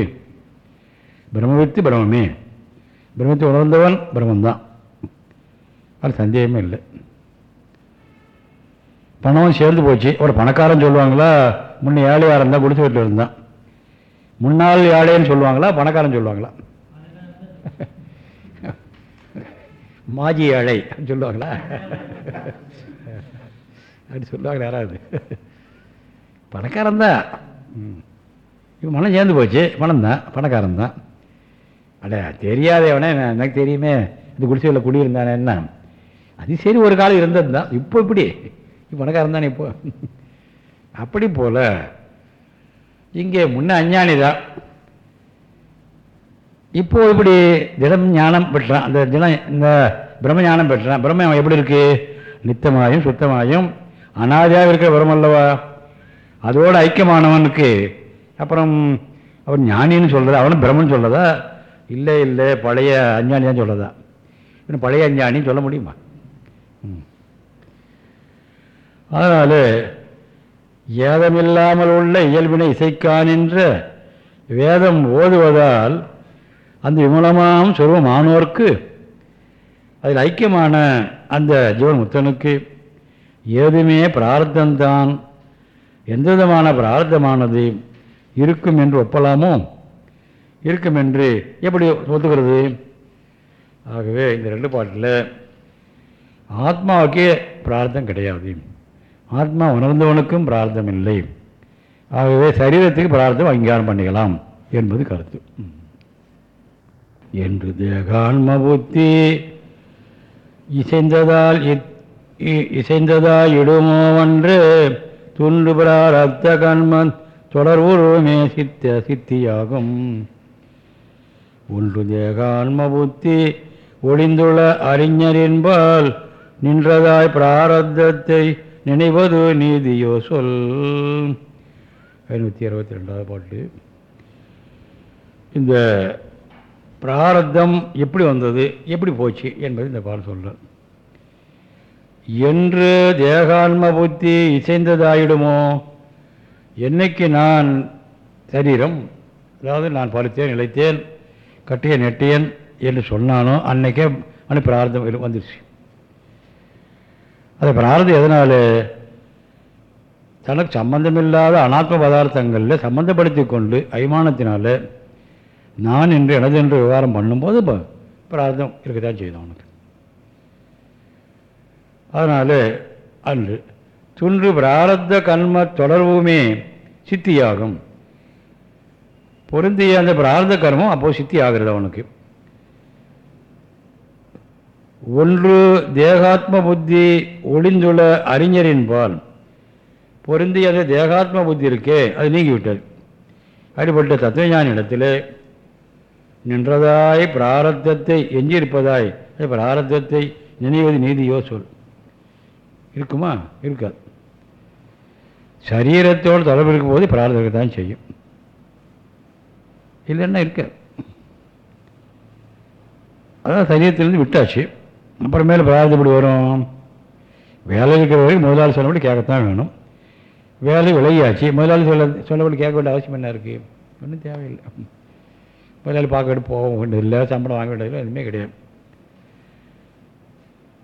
பிரம்மவித்து பிரமமே பிரம்மத்தை உணர்ந்தவன் பிரம்மந்தான் அது சந்தேகமே இல்லை. பணமும் சேர்ந்து போச்சு. ஒரு பணக்காரன் சொல்லுவாங்களா முன்ன ஏழையாக இருந்தால் குடிச்சு வீட்டில் இருந்தான். முன்னாள் ஏழைன்னு சொல்லுவாங்களா பணக்காரன் சொல்லுவாங்களா? மாஜி ஏழை சொல்லுவாங்களா? அப்படி சொல்லுவாங்களா யாராவது? பணக்காரன் தான். இப்போ மனம் சேர்ந்து போச்சு. பணம் தான் பணக்காரன் தான் அட தெரியாதவனே எனக்கு தெரியுமே. இந்த குடிசையில் குடியிருந்தானே என்ன? அது சரி ஒரு காலம் இருந்தது தான் இப்போ இப்படி. இப்போ பணக்காரன் தானே இப்போ? அப்படி போல் இங்கே முன்ன அஞ்ஞானி தான். இப்போ இப்படி திடம் ஞானம் பெற்றான். அந்த தினம் இந்த பிரம்ம ஞானம் பெற்றான். பிரம்ம எப்படி இருக்குது நித்தமாயும் சுத்தமாயும் அனாதியாக இருக்கிற பிரம்மல்லவா அதோடு ஐக்கியமானவனுக்கு அப்புறம் அவன் ஞானின்னு சொல்கிறதா அவனும் பிரம்மன் சொல்கிறதா இல்லை இல்லை பழைய அஞ்ஞானியான்னு சொல்கிறதா இன்னும் பழைய அஞ்ஞானின்னு சொல்ல முடியுமா? அதனால் ஏதமில்லாமல் உள்ள இயல்பினை இசைக்கான் என்ற வேதம் ஓதுவதால் அந்த விமலமாம் சொருவமானோர்க்கு அதில் ஐக்கியமான அந்த ஜீவன் முத்தனுக்கு ஏதுமே பிரார்த்தந்தான். எந்த விதமான பிரார்த்தமானது இருக்கும் என்று ஒப்பலாமோ? இருக்கும் என்று எப்படி ஒத்துக்கிறது? ஆகவே இந்த ரெண்டு பாட்டில் ஆத்மாவுக்கே பிரார்த்தம் கிடையாது. ஆத்மா உணர்ந்தவனுக்கும் பிரார்த்தம் இல்லை. ஆகவே சரீரத்துக்கு பிரார்த்தம் அங்கீகாரம் பண்ணிக்கலாம் என்பது கருத்து. என்று தேகான்ம புத்தி இசைந்ததால் இசைந்ததால் இடுமோவன்று ரத்த கண்மன் தொடர்வுருமே சித்த சித்தியாகும். ஒன்று தேகான்ம புத்தி ஒளிந்துள்ள அறிஞரின்பால் நின்றதாய் பிராரத்தத்தை நினைவது நீதியோ சொல். ஐநூற்றி அறுபத்தி ரெண்டாவது பாட்டு. இந்த பிராரத்தம் எப்படி வந்தது எப்படி போச்சு என்பது இந்த பாடல் சொல்கிறேன் என்று தேகான்ம புத்தி இசைந்ததாயிடுமோ? என்னைக்கு நான் சரீரம் அதாவது நான் பழுத்தேன் இழைத்தேன் கட்டிய நெட்டியன் என்று சொன்னானோ அன்னைக்கே அனு பிரார்த்தம் வந்துருச்சு. அது பிரார்த்தம் எதனால்? தனக்கு சம்பந்தமில்லாத அனாத்ம பதார்த்தங்களில் சம்பந்தப்படுத்தி கொண்டு அபிமானத்தினால நான் என்று எனது என்று விவகாரம் பண்ணும்போது பிரார்த்தம் இருக்கத்தான் செய்தோம் அவனுக்கு அதனால் அன்று துன்று பிராரத்த கண்ம தொடர்வுமே சித்தியாகும். பொருந்திய அந்த பிரார்த்த கர்மம் அப்போது சித்தி ஆகிறது அவனுக்கு. ஒன்று தேகாத்ம புத்தி ஒளிந்துள்ள அறிஞரின்பால் பொருந்திய அந்த தேகாத்ம புத்தி இருக்கே அது நீங்கிவிட்டது. அப்படிப்பட்ட தத்துவஞான இடத்துல நின்றதாய் பிராரத்தத்தை எஞ்சியிருப்பதாய் பிராரத்தத்தை நினைவது நீதியோ சொல். இருக்குமா? இருக்காது. சரீரத்தோடு தொடர்பு இருக்கும்போது பிரார்த்தம் தான் செய்யும். இல்லைன்னா இருக்காது. அதான் சரீரத்திலேருந்து விட்டாச்சு. அப்புறமேல பிரார்த்தம் எப்படி வரும்? வேலை இருக்கிற வரைக்கும் முதலாளி சொன்னபடி கேட்கத்தான் வேணும். வேலை விலகியாச்சு. முதலாளி சொல்ல சொல்லபடி கேட்க வேண்டிய அவசியம் என்ன இருக்குது ஒன்றும் தேவையில்லை. முதலாளி பார்க்க வேண்டிய போக வேண்டியது இல்லை சம்பளம் வாங்க வேண்டியதில்லை. எதுவுமே கிடையாது.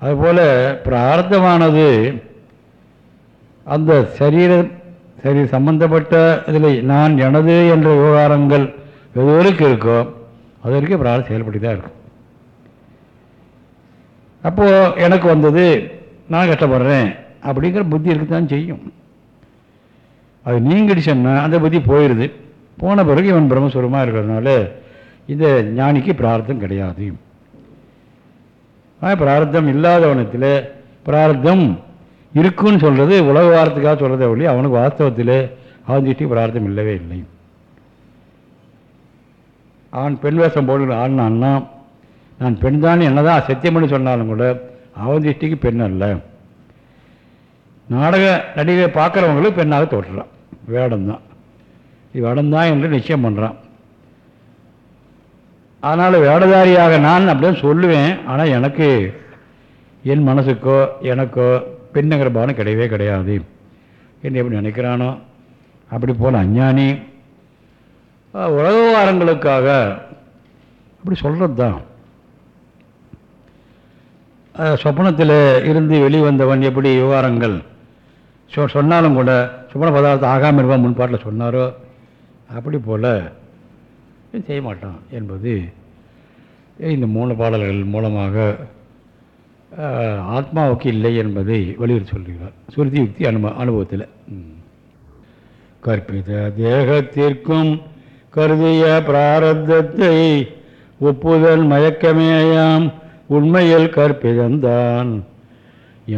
அதுபோல் பிரார்த்தமானது அந்த சரீரம் சரி சம்பந்தப்பட்ட இதில் நான் எனது என்ற விவகாரங்கள் எது வரைக்கும் இருக்கோ அது வரைக்கும் பிரார்த்தம் செயல்பட்டு தான் இருக்கும். அப்போது எனக்கு வந்தது நான் கஷ்டப்படுறேன் அப்படிங்கிற புத்தி இருக்குதான் செய்யும். அது நீங்கிடுச்சுன்னா அந்த புத்தி போயிடுது போன பிறகு இவன் பிரம்மஸ்வரமாக இருக்கிறதுனால இந்த ஞானிக்கு பிரார்த்தம் கிடையாது. ஆனால் பிரார்த்தம் இல்லாதவனத்தில் பிரார்த்தம் இருக்குன்னு சொல்கிறது உலக வாரத்துக்காக சொல்கிறத ஒழி அவனுக்கு வாஸ்தவத்தில் அவன் திருஷ்டி பிரார்த்தம் இல்லவே இல்லை. அவன் பெண் வேஷம் போடுகிற ஆள்னான்னா நான் பெண் தான் என்னதான் சத்தியம் பண்ணி சொன்னாலும் கூட அவன் திருஷ்டிக்கு பெண் அல்ல. நாடக நடிகை பார்க்குறவங்களும் பெண்ணாக தோற்றுறான். வேடம்தான் இது வேடம்தான் என்று நிச்சயம் பண்ணுறான் அதனால் வேடதாரியாக நான் அப்படியே சொல்லுவேன். ஆனால் எனக்கு என் மனசுக்கோ எனக்கோ பெண்ணுங்கிற பானம் கிடையவே கிடையாது. என்று எப்படி நினைக்கிறானோ அப்படி போல் அஞ்ஞானி உலகவாரங்களுக்காக அப்படி சொல்கிறது தான் சொப்பனத்தில் இருந்து வெளிவந்தவன் எப்படி விவகாரங்கள் சொன்னாலும் கூட சொப்பன பதார்த்தம் ஆகாமல் இருப்பான் முன்பாட்டில் சொன்னாரோ அப்படி போல் செய்ய மாட்டான் என்பது இந்த மூணு பாடல்கள் மூலமாக ஆத்மாவுக்கு இல்லை என்பதை வலியுறுத்தி சொல்கிறார். சுருதி யுக்தி அனுபவ அனுபவத்தில். கற்பித தேகத்திற்கும் கருதிய பிராரத்தத்தை ஒப்புதல் மயக்கமேயாம் உண்மையில் கற்பிதந்தான்.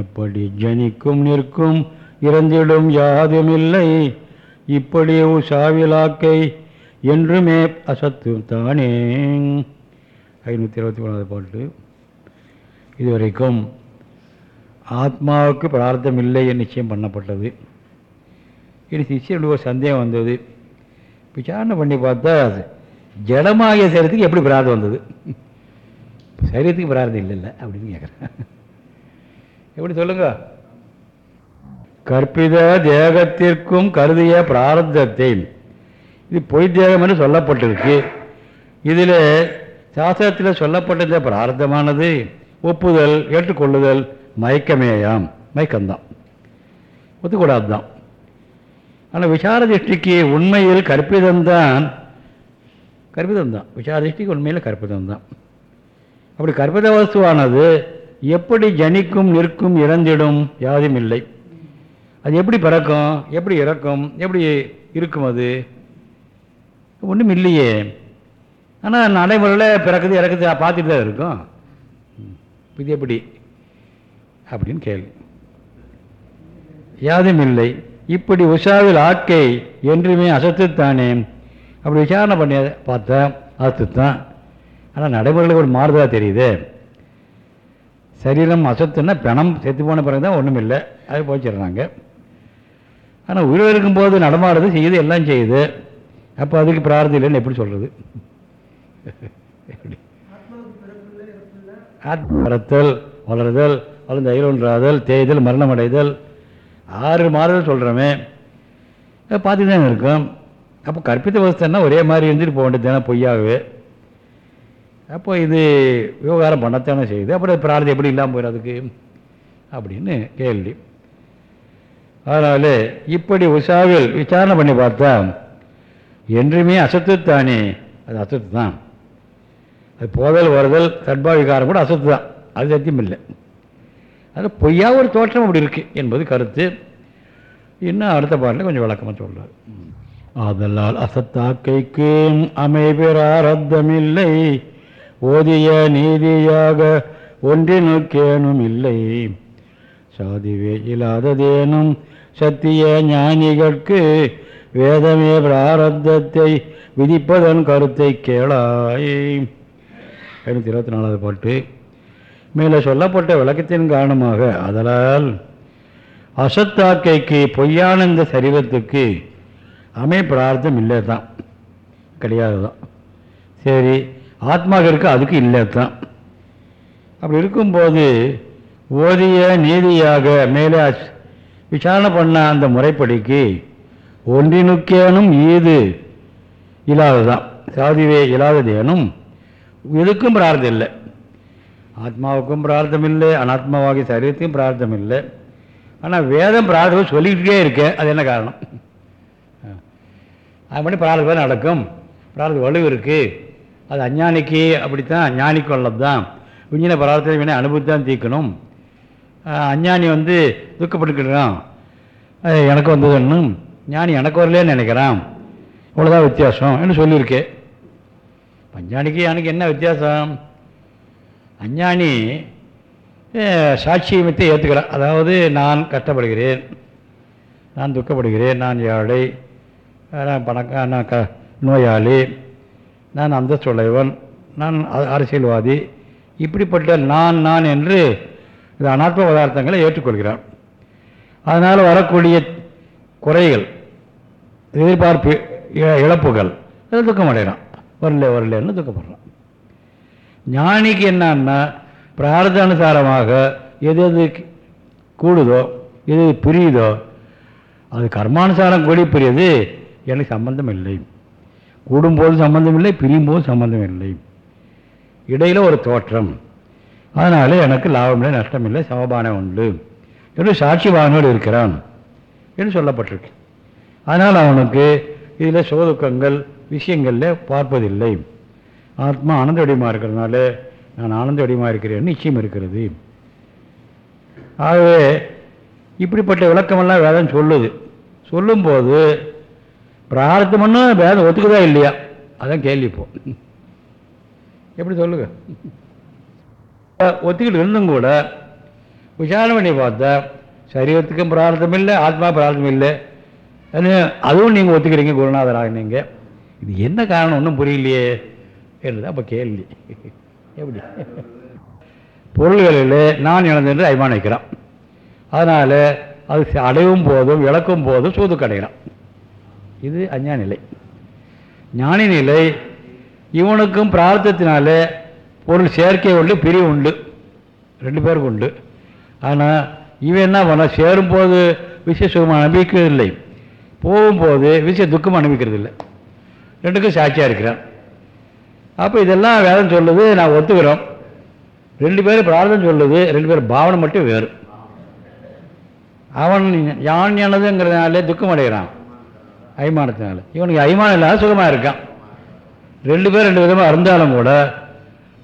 எப்படி ஜனிக்கும் நிற்கும் இறந்திடும் யாதுமில்லை. இப்படி சாவிலாக்கை என்றுமே அசத்து தானே. ஐநூற்றி இருபத்தி மூணாவது பாட்டு. இதுவரைக்கும் ஆத்மாவுக்கு பிரார்த்தம் இல்லை என்று நிச்சயம் பண்ணப்பட்டது. இனி சிஷியனுடைய ஒரு சந்தேகம் வந்தது. விசாரணை பண்ணி பார்த்தா ஜடமாகிய சரீரத்துக்கு எப்படி பிரார்த்தம் வந்தது? சரீரத்துக்கு பிரார்த்தம் இல்லை இல்லை அப்படின்னு கேட்குறேன் எப்படி சொல்லுங்க? கற்பித தேகத்திற்கும் கருதிய பிரார்த்தத்தை இது பொய் தேகம் என்று சொல்லப்பட்டிருக்கு. இதில் சாஸ்திரத்தில் சொல்லப்பட்டது பிரார்த்தமானது. ஒப்புதல் ஏற்றுக்கொள்ளுதல் மயக்கமேயாம். மயக்கம்தான். ஒத்துக்கூடாது தான் ஆனால் விசார திருஷ்டிக்கு உண்மையில் கற்பிதம்தான். கற்பிதம்தான். விசார திருஷ்டிக்கு உண்மையில் கற்பிதம்தான். அப்படி கற்பித வஸ்துவானது எப்படி ஜனிக்கும் நிற்கும் இறந்திடும் யாதும் இல்லை. அது எப்படி பிறக்கும் எப்படி இறக்கும் எப்படி இருக்கும் அது? ஒன்றும் இல்லையே ஆனால் நடைமுறையில் பிறக்குது இறக்குது பார்த்துட்டு தான் இருக்கும். இது எப்படி? அப்படின்னு கேள்வி யாதும் இல்லை இப்படி உஷாவில் ஆக்கை என்றுமே அசத்துத்தானே. அப்படி விசாரணை பண்ணி பார்த்தா அசத்துத்தான். ஆனால் நடைமுறையில் ஒரு மாறுதலாக தெரியுது. சரீரம் அசத்துன்னா பிணம் செத்து போன பிறகு தான் ஒன்றும் இல்லை அது போச்சிடுறாங்க ஆனால் உயிர் இருக்கும்போது நடமாடுறது செய்யுது எல்லாம் செய்யுது. அப்போ அதுக்கு பிரார்த்தம் இல்லைன்னு எப்படி சொல்கிறது எப்படி வளருதல் வளர்ந்து ஐரோன்றாதல் தேய்தல் மரணம் அடைதல் ஆறு மாறுதல் சொல்கிறோமே பார்த்து தான் இருக்கும். அப்போ கற்பித்த வசதின்னா ஒரே மாதிரி இருந்துட்டு போக வேண்டியது பொய்யாகவே. அப்போ இது விவகாரம் பண்ணத்தானே செய்யுது. அப்புறம் பிரார்த்தம் எப்படி இல்லாமல் போயிடாதுக்கு அப்படின்னு கேள்வி. அதனால் இப்படி உஷாவில் விசாரணை பண்ணி பார்த்தா என்றுமே அசத்து தானே அது அசத்து தான் அது போதல் வருதல் தட்பாவிகாரம் கூட அசத்து தான் அது சத்தியம் இல்லை அது பொய்யாக ஒரு தோற்றம் அப்படி இருக்குது என்பது கருத்து. இன்னும் அடுத்த பாட்டில் கொஞ்சம் விளக்கமாக சொல்கிறார் ஆதலால் அசத்தாக்கைக்கு அமைபிறாரத்தமில்லை ஓதிய நீதியாக ஒன்றினுக்கேனும் இல்லை. சாதிவே இல்லாததேனும் சத்திய ஞானிகளுக்கு வேதமே பிராரத்தத்தை விதிப்பதன் கருத்தை கேளாய். ஐநூற்றி இருபத்தி நாலாவது பாட்டு. மேலே சொல்லப்பட்ட விளக்கத்தின் காரணமாக அதனால் அசத்தாக்கைக்கு பொய்யான இந்த சரீரத்துக்கு அமை பிரார்த்தம் இல்லை தான் கிடையாது தான் சரி ஆத்மாவிற்கு அதுக்கு இல்லை தான் அப்படி இருக்கும்போது ஓதிய நீதியாக மேலே விசாரணை பண்ண அந்த முறைப்படிக்கு ஒன்றினுக்கேனும் ஈது இல்லாததான் சாதிவே இல்லாததேனும் எதுக்கும் பிரார்த்தம் இல்லை ஆத்மாவுக்கும் பிரார்த்தம் இல்லை அனாத்மாவாகிய சரீரத்துக்கும் பிரார்த்தம் இல்லை ஆனால் வேதம் பிரார்த்தம் சொல்லிக்கிட்டே இருக்கேன் அது என்ன காரணம்? அது மட்டும் பிரார்த்தம் நடக்கும். பிரார்த்த வலு இருக்குது அது அஞ்ஞானிக்கு அப்படித்தான் ஞானிக்கு உள்ளது தான் விஞ்ஞான பிரார்த்தனை வினை அனுபவித்து தான் தீர்க்கணும் அஞ்ஞானி வந்து துக்கப்பட்டுக்கிட்டான் எனக்கு வந்ததுன்னு ஞானி எனக்கு வரலேன்னு நினைக்கிறான். இவ்வளோதான் வித்தியாசம் என்று சொல்லியிருக்கேன் பஞ்சானிக்கு எனக்கு என்ன வித்தியாசம்? அஞ்ஞானி அஹ், சாட்சியமத்தை ஏற்றுக்கிறான் அதாவது நான் கஷ்டப்படுகிறேன். நான் துக்கப்படுகிறேன். நான் ஏழை. நான் பணக்க நான் க நோயாளி. நான் அந்தஸ்துடையவன். நான் அ- அரசியல்வாதி. இப்படிப்பட்ட நான் நான் என்று இந்த அனாத்ம பதார்த்தங்களை ஏற்றுக்கொள்கிறான். அதனால் வரக்கூடிய குறைகள் எதிர்பார்ப்பு இழப்புகள் இதில் துக்கம் அடைகிறான் வரல வரலன்னு துக்கப்படுறான். ஞானிக்கு என்னன்னா பிரார்த்தானுசாரமாக எது எது கூடுதோ எது எது பிரியுதோ அது கர்மானுசாரம் கூடி புரியுது எனக்கு சம்பந்தம் இல்லை. கூடும்போது சம்பந்தம் இல்லை பிரியும் போது சம்பந்தம் இல்லை. இடையில் ஒரு தோற்றம். அதனால் எனக்கு லாபம் இல்லை நஷ்டம் இல்லை சமபானம் உண்டு. என்று சாட்சி வாகனோடு இருக்கிறான் என்று சொல்லப்பட்டிருக்கு. அதனால் அவனுக்கு இதில் சுகதுக்கங்கள் விஷயங்களில் பார்ப்பதில்லை. ஆத்மா ஆனந்த வடிவமாக இருக்கிறதுனால நான் ஆனந்த வடிவமாக இருக்கிறேன்னு நிச்சயம் இருக்கிறது. ஆகவே இப்படிப்பட்ட விளக்கமெல்லாம் வேதம் சொல்லுது. சொல்லும்போது பிரார்த்தம்னு வேதம் ஒத்துக்குதா இல்லையா? அதான் கேள்வி இப்போ. எப்படி சொல்லுங்க? ஒத்துக்கிட்டு இருந்தும் கூட விசாரணை பண்ணி பார்த்தா சரீரத்துக்கும் பிரார்த்தம் இல்லை ஆத்மா பிரார்த்தம் இல்லை. அதுவும் நீங்கள் ஒத்துக்கிறீங்க குருநாதராக நீங்கள் இது என்ன காரணம் ஒன்றும் புரியலையே. என்றது அப்போ கேள்வி. எப்படி? பொருள்களில் நான் இழந்தென்று அபிமானிக்கிறான் அதனால் அது ச- அடையும் போதும் இழக்கும் போதும் சூதுக்கு அடைகிறான் இது அஞ்ஞான நிலை. ஞானி நிலை இவனுக்கும் பிரார்த்தத்தினால பொருள் சேர்க்கை உண்டு பிரிவு உண்டு. ரெண்டு பேருக்கு உண்டு. ஆனால் இவன் என்ன பண்ண சேரும்போது விஷய நம்பிக்கை இல்லை. போகும்போது விஷய துக்கம் அனுபவிக்கிறது இல்லை ரெண்டுக்கும் சாட்சியாக இருக்கிறான். அப்போ இதெல்லாம் வேதம் சொல்லுது நான் ஒத்துக்கிறோம். ரெண்டு பேரும் பிரார்த்தம் சொல்லுது ரெண்டு பேரும் பாவனை மட்டும் வேறு. அவன் யான் துக்கம் அடைகிறான். அய்மானத்தினால இவனுக்கு அய்மானம் இல்லாத சுகமாக இருக்கான். ரெண்டு பேரும் ரெண்டு விதமாக இருந்தாலும் கூட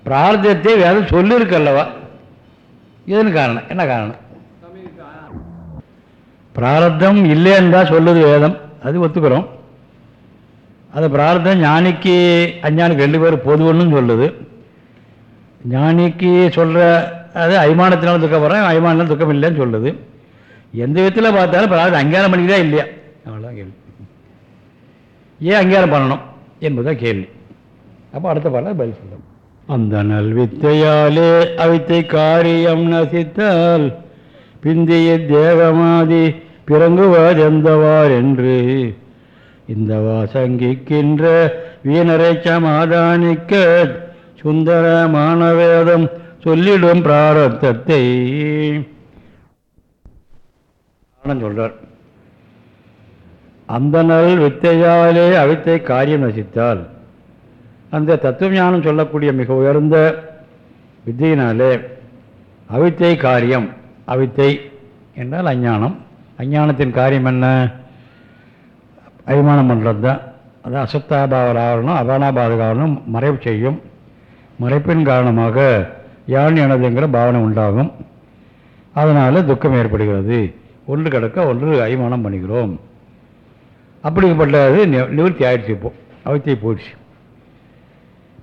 பிரார்த்தத்தை வேதம் சொல்லியிருக்கல்லவா இதுன்னு காரணம்? என்ன காரணம்? பிராரத்தம் இல்லைன்னு தான் சொல்லுது வேதம். அது ஒத்துக்கிறோம். அது பிரார்த்தம் ஞானிக்கு அஞ்ஞானிக்கு ரெண்டு பேரும் பொதுவன்னு சொல்லுது. ஞானிக்கு சொல்கிற அது அய்மானத்தினால துக்கப்படுறேன் அய்மானத்தினால துக்கம் இல்லைன்னு சொல்லுது. எந்த விதத்தில் பார்த்தாலும் பிரார்த்தம் அங்கீகாரம் பண்ணிக்கிறதா இல்லையா? அவ்வளோதான் கேள்வி. ஏன் அங்கீகாரம் பண்ணணும் என்பதுதான் கேள்வி. அப்போ அடுத்த பாடல பதில் சொல்லணும் அந்த நல்வித்தையாலே அவித்தை காரியம் நசித்தால் பிந்திய தேவமாதி பிறங்குவதெந்தவார் என்று இந்த வாசங்கிக்கின்ற வீணரை சமாதானிக்க சுந்தர வேதம் சொல்லிடும் பிராரத்தத்தை சொல்றார் அந்த நல் வித்தையாலே அவித்தை காரியம் நசித்தால் அந்த தத்துவ ஞானம் சொல்லக்கூடிய மிக உயர்ந்த வித்தையினாலே அவித்தை காரியம் அவித்தை என்றால் அஞ்ஞானம். அஞ்ஞானத்தின் காரியம் என்ன? அபிமானம் பண்ணுறது தான் அது அசத்தாபாவல் ஆகணும் அபானாபாதக ஆகணும் மறைவு செய்யும். மறைப்பின் காரணமாக யான் எனதுங்கிற பாவனை உண்டாகும். அதனால் துக்கம் ஏற்படுகிறது. ஒன்று கிடக்க ஒன்று அபிமானம் பண்ணிக்கிறோம் அப்படிப்பட்டது நிவர்த்தி ஆயிடுச்சு இப்போ. அவத்தை போயிடுச்சு.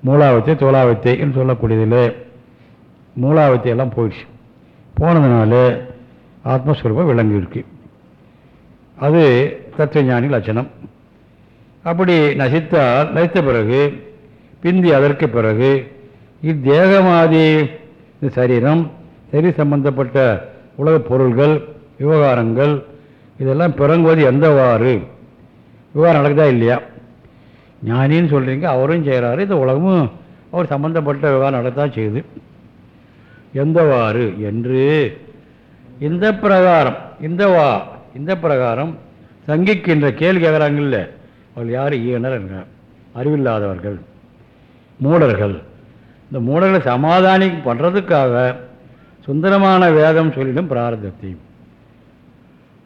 மூலாவத்தை தோலாவத்தை என்று சொல்லக்கூடியதில் மூலாவத்தி எல்லாம் போயிடுச்சு. போனதுனால ஆத்மஸ்வரூபம் விளங்கியிருக்கு. அது தத்துவஞானி லட்சணம் அப்படி நசித்தால் நசித்த பிறகு பிந்தி அதற்கு பிறகு இத்தேகமாதி இந்த சரீரம் சரி சம்பந்தப்பட்ட உலகப் பொருள்கள் விவகாரங்கள் இதெல்லாம் பிறங்குவது எந்தவாறு? விவகாரம் நடக்குதா இல்லையா? ஞானின்னு சொல்கிறீங்க அவரும் செய்கிறாரு இந்த உலகமும் அவர் சம்பந்தப்பட்ட விவகாரம் நடத்தான் செய்யுது. எந்தவாறு? என்று இந்த பிரகாரம் இந்த வா இந்த பிரகாரம் சங்கிக்கின்ற கேள்வி கேட்குறாங்கல்ல அவள் யார்? ஈனர் என்கிறார். அறிவில்லாதவர்கள் மூடர்கள். இந்த மூடர்களை சமாதானி பண்ணுறதுக்காக சுந்தரமான வேதம் சொல்லிடும் பிரார்த்தத்தை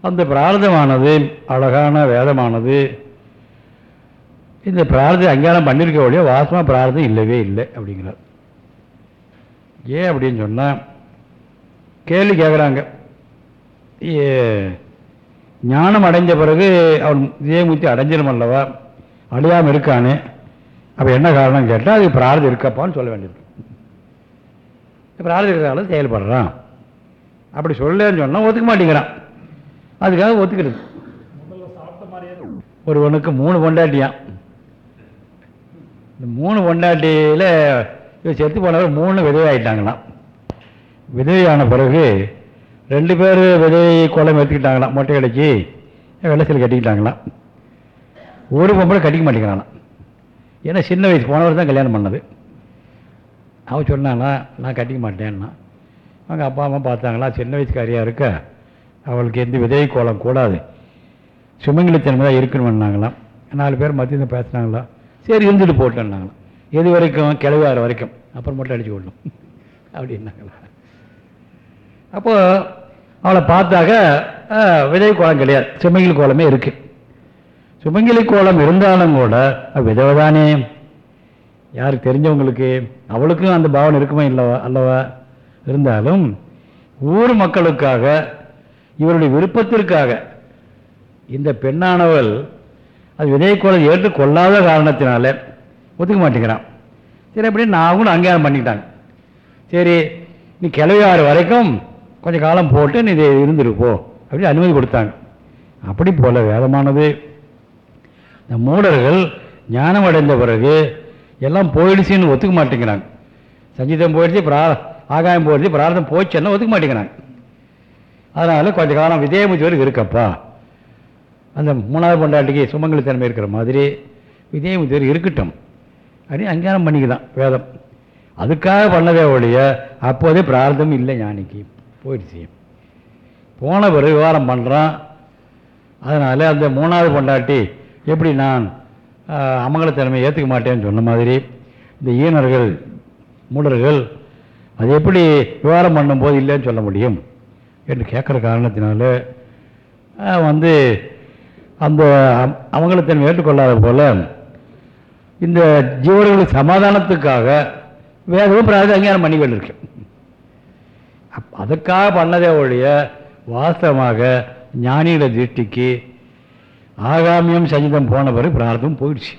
அந்த பிரார்த்தமானது அழகான வேதமானது இந்த பிரார்த்தம் அங்கீகாரம் பண்ணியிருக்க வழியோ வாசமாக பிரார்த்தம் இல்லவே இல்லை அப்படிங்கிறார். ஏன் அப்படின்னு சொன்னால் கேள்வி கேட்குறாங்க ஞானம் அடைஞ்ச பிறகு அவன் இதயமூர்த்தி அடைஞ்சிடும் அல்லவா? அழியாமல் இருக்கானே. அப்போ என்ன காரணம் கேட்டால் அது பிரார்த்தம் இருக்கப்பான்னு சொல்ல வேண்டியது. பிரார்த்தம் இருக்கிறதால செயல்படுறான். அப்படி சொல்லலன்னு சொன்னால் ஒத்துக்க மாட்டேங்கிறான். அதுக்காக ஒத்துக்கிறது ஒருவனுக்கு மூணு பொண்டாட்டியான் இந்த மூணு பொண்டாட்டியில் இவன் செத்து போனவர் மூணு விதவையாயிட்டாங்களாம். விதவையான பிறகு ரெண்டு பேர் விதை கோலம் எடுத்துக்கிட்டாங்களாம் மொட்டை அடிச்சு வெள்ளத்தில் கட்டிக்கிட்டாங்களாம். ஒரு பொம்பளை கட்டிக்க மாட்டேங்கிறானா ஏன்னா சின்ன வயசு போனவர் தான் கல்யாணம் பண்ணது. அவன் சொன்னானா நான் கட்டிக்க மாட்டேன்னா. அவங்க அப்பா அம்மா பார்த்தாங்களா சின்ன வயசுக்காரியாக இருக்க. அவளுக்கு எந்த விதை கோலம் கூடாது. சுமங்கலித்தன்மை தான் இருக்கணும்னாங்களாம். நாலு பேர் மத்தியில் பேசுனாங்களா சரி இருந்துட்டு போட்டேன்னாங்களாம். எது வரைக்கும் கிளவாறு வரைக்கும் அப்புறம் மட்டும் அடிச்சு விடணும் அப்படின்னாங்களா அப்போது அவளை பார்த்தாக்க விதை கோலம் கிடையாது. சுமங்கில் கோலமே இருக்குது சுமங்கிலி கோலம் இருந்தாலும் கூட விதவைதானே யாருக்கு தெரிஞ்சவங்களுக்கு அவளுக்கும் அந்த பாவனை இருக்குமா இல்லவா அல்லவா? இருந்தாலும் ஊர் மக்களுக்காக இவருடைய விருப்பத்திற்காக இந்த பெண்ணானவள் அது விதைக்கோளம் ஏற்றுக்கொள்ளாத காரணத்தினால ஒத்துக்க மாட்டேங்கிறான். சரி அப்படி அவங்களும் அங்கீகாரம் பண்ணிக்கிட்டாங்க. சரி நீ கிளவியாறு வரைக்கும் கொஞ்சம் காலம் போட்டு நீ இதை இருந்துருப்போ அப்படின்னு அனுமதி கொடுத்தாங்க. அப்படி போல வேதமானது. இந்த மூடர்கள் ஞானம் அடைந்த பிறகு எல்லாம் போயிடுச்சுன்னு ஒத்துக்க மாட்டேங்கிறாங்க. சங்கீதம் போயிடுச்சு பிரா ஆகாயம் போயிடுச்சு பிரார்த்தம் போச்சுன்னா ஒத்துக்க மாட்டேங்கிறாங்க. அதனால் கொஞ்ச காலம் விஜயமுத்தி வரைக்கும் இருக்கப்பா. அந்த மூணாவது பொண்டாட்டிக்கு சுமங்கலித்தன்மை இருக்கிற மாதிரி விஜயமுத்தி வரைக்கும் இருக்கட்டும். அப்படின்னு அங்கீகாரம் பண்ணிக்கலாம் வேதம். அதுக்காக பண்ணதே ஒழிய அப்போதே பிரார்த்தம் இல்லை ஞானிக்கு. போயிடுச்சு. போன பிறகு விவகாரம் பண்ணுறான் அதனால் அந்த மூணாவது பொண்டாட்டி எப்படி நான் அமங்கலத்தன்மையை ஏற்றுக்க மாட்டேன்னு சொன்ன மாதிரி இந்த ஈனர்கள் மூடர்கள் அது எப்படி விவகாரம் பண்ணும்போது இல்லைன்னு சொல்ல முடியும் என்று கேட்குற காரணத்தினால வந்து அந்த அமங்கலத்தன்மை ஏற்றுக்கொள்ளாத போல் இந்த ஜீவர்களுக்கு சமாதானத்துக்காக வேதமும் பிரார்த்தம் அங்கீகாரம் பண்ணி கொண்டிருக்கு அதுக்காக பண்ணதே ஒழிய வாஸ்தவமாக ஞானியில திருஷ்டிக்கு ஆகாமியம் சஞ்சிதம் போன பிறகு பிரார்த்தம் போயிடுச்சு.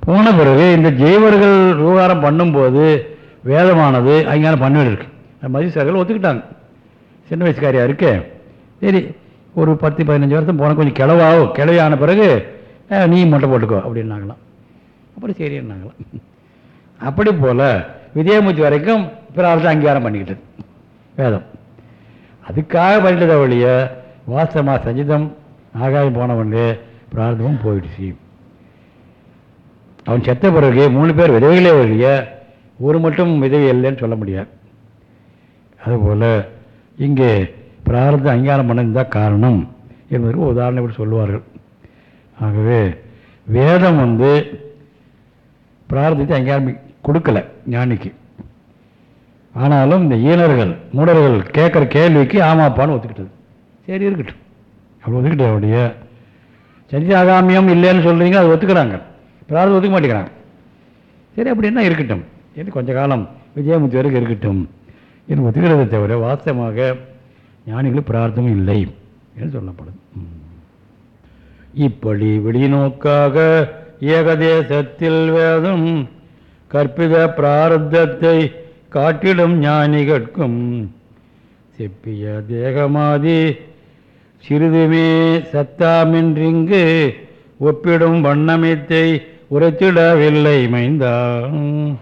போன பிறகு இந்த ஜெய்வர்கள் விவகாரம் பண்ணும்போது வேதமானது அங்கேயான பண்ணிட்டு இருக்கு மதிசார்கள் ஒத்துக்கிட்டாங்க. சின்ன வயசுக்காரியாக இருக்கே. சரி ஒரு பத்து பதினஞ்சு வருஷம் போன கொஞ்சம் கிளவாகும் கிளவியான பிறகு நீ மொட்டை போட்டுக்கோ அப்படின்னாங்களாம். அப்புறம் சரின்னாங்களாம். அப்படி போல் விஜயமூர்த்தி வரைக்கும் பிரார்த்தம் அங்கீகாரம் பண்ணிக்கிட்டது. வேதம். அதுக்காக பண்ணிட்டதை ஒழிய வாசமாக சஞ்சிதம் ஆகாயம் போனவனு பிரார்த்தமும் போயிடுச்சு. அவன் செத்த பிறகு மூணு பேர் விதவிகளே ஒழிய ஒரு மட்டும் விதவி இல்லைன்னு சொல்ல முடியாது. அதுபோல் இங்கே பிரார்த்தம் அங்கீகாரம் பண்ணதுதான் காரணம் என்பதற்கு உதாரணம் இப்படி சொல்லுவார்கள். ஆகவே வேதம் வந்து பிரார்த்தத்தை அங்கீகாரம் கொடுக்கல ஞானிக்கு. ஆனாலும் இந்த ஈனர்கள் மூடர்கள் கேட்குற கேள்விக்கு ஆமாப்பான்னு ஒத்துக்கிட்டது. சரி இருக்கட்டும். அப்படி ஒத்துக்கிட்ட அப்படிய சரி ஆகாமியம் இல்லைன்னு சொல்கிறீங்க அது ஒத்துக்கிறாங்க. பிரார்த்தம் ஒத்துக்க மாட்டேங்கிறாங்க. சரி அப்படின்னா இருக்கட்டும்? என்று கொஞ்ச காலம் விஜயமுத்தி வரைக்கும் இருக்கட்டும். என்று ஒத்துக்கிறதை தவிர வாஸ்தவமாக ஞானிகள் பிரார்த்தமும் இல்லை என்று சொல்லப்படும் இப்படி வெளிநோக்காக ஏகதேசத்தில் வேதம் கற்பித பிரார்த்தத்தை காட்டிடும் ஞானிகட்கும் செப்பிய தேகமாதி சிறிதுமே சத்தாமின்றிங்கு ஒப்பிடும் வண்ணமித்தை உரைத்திடவில்லை மைந்தான்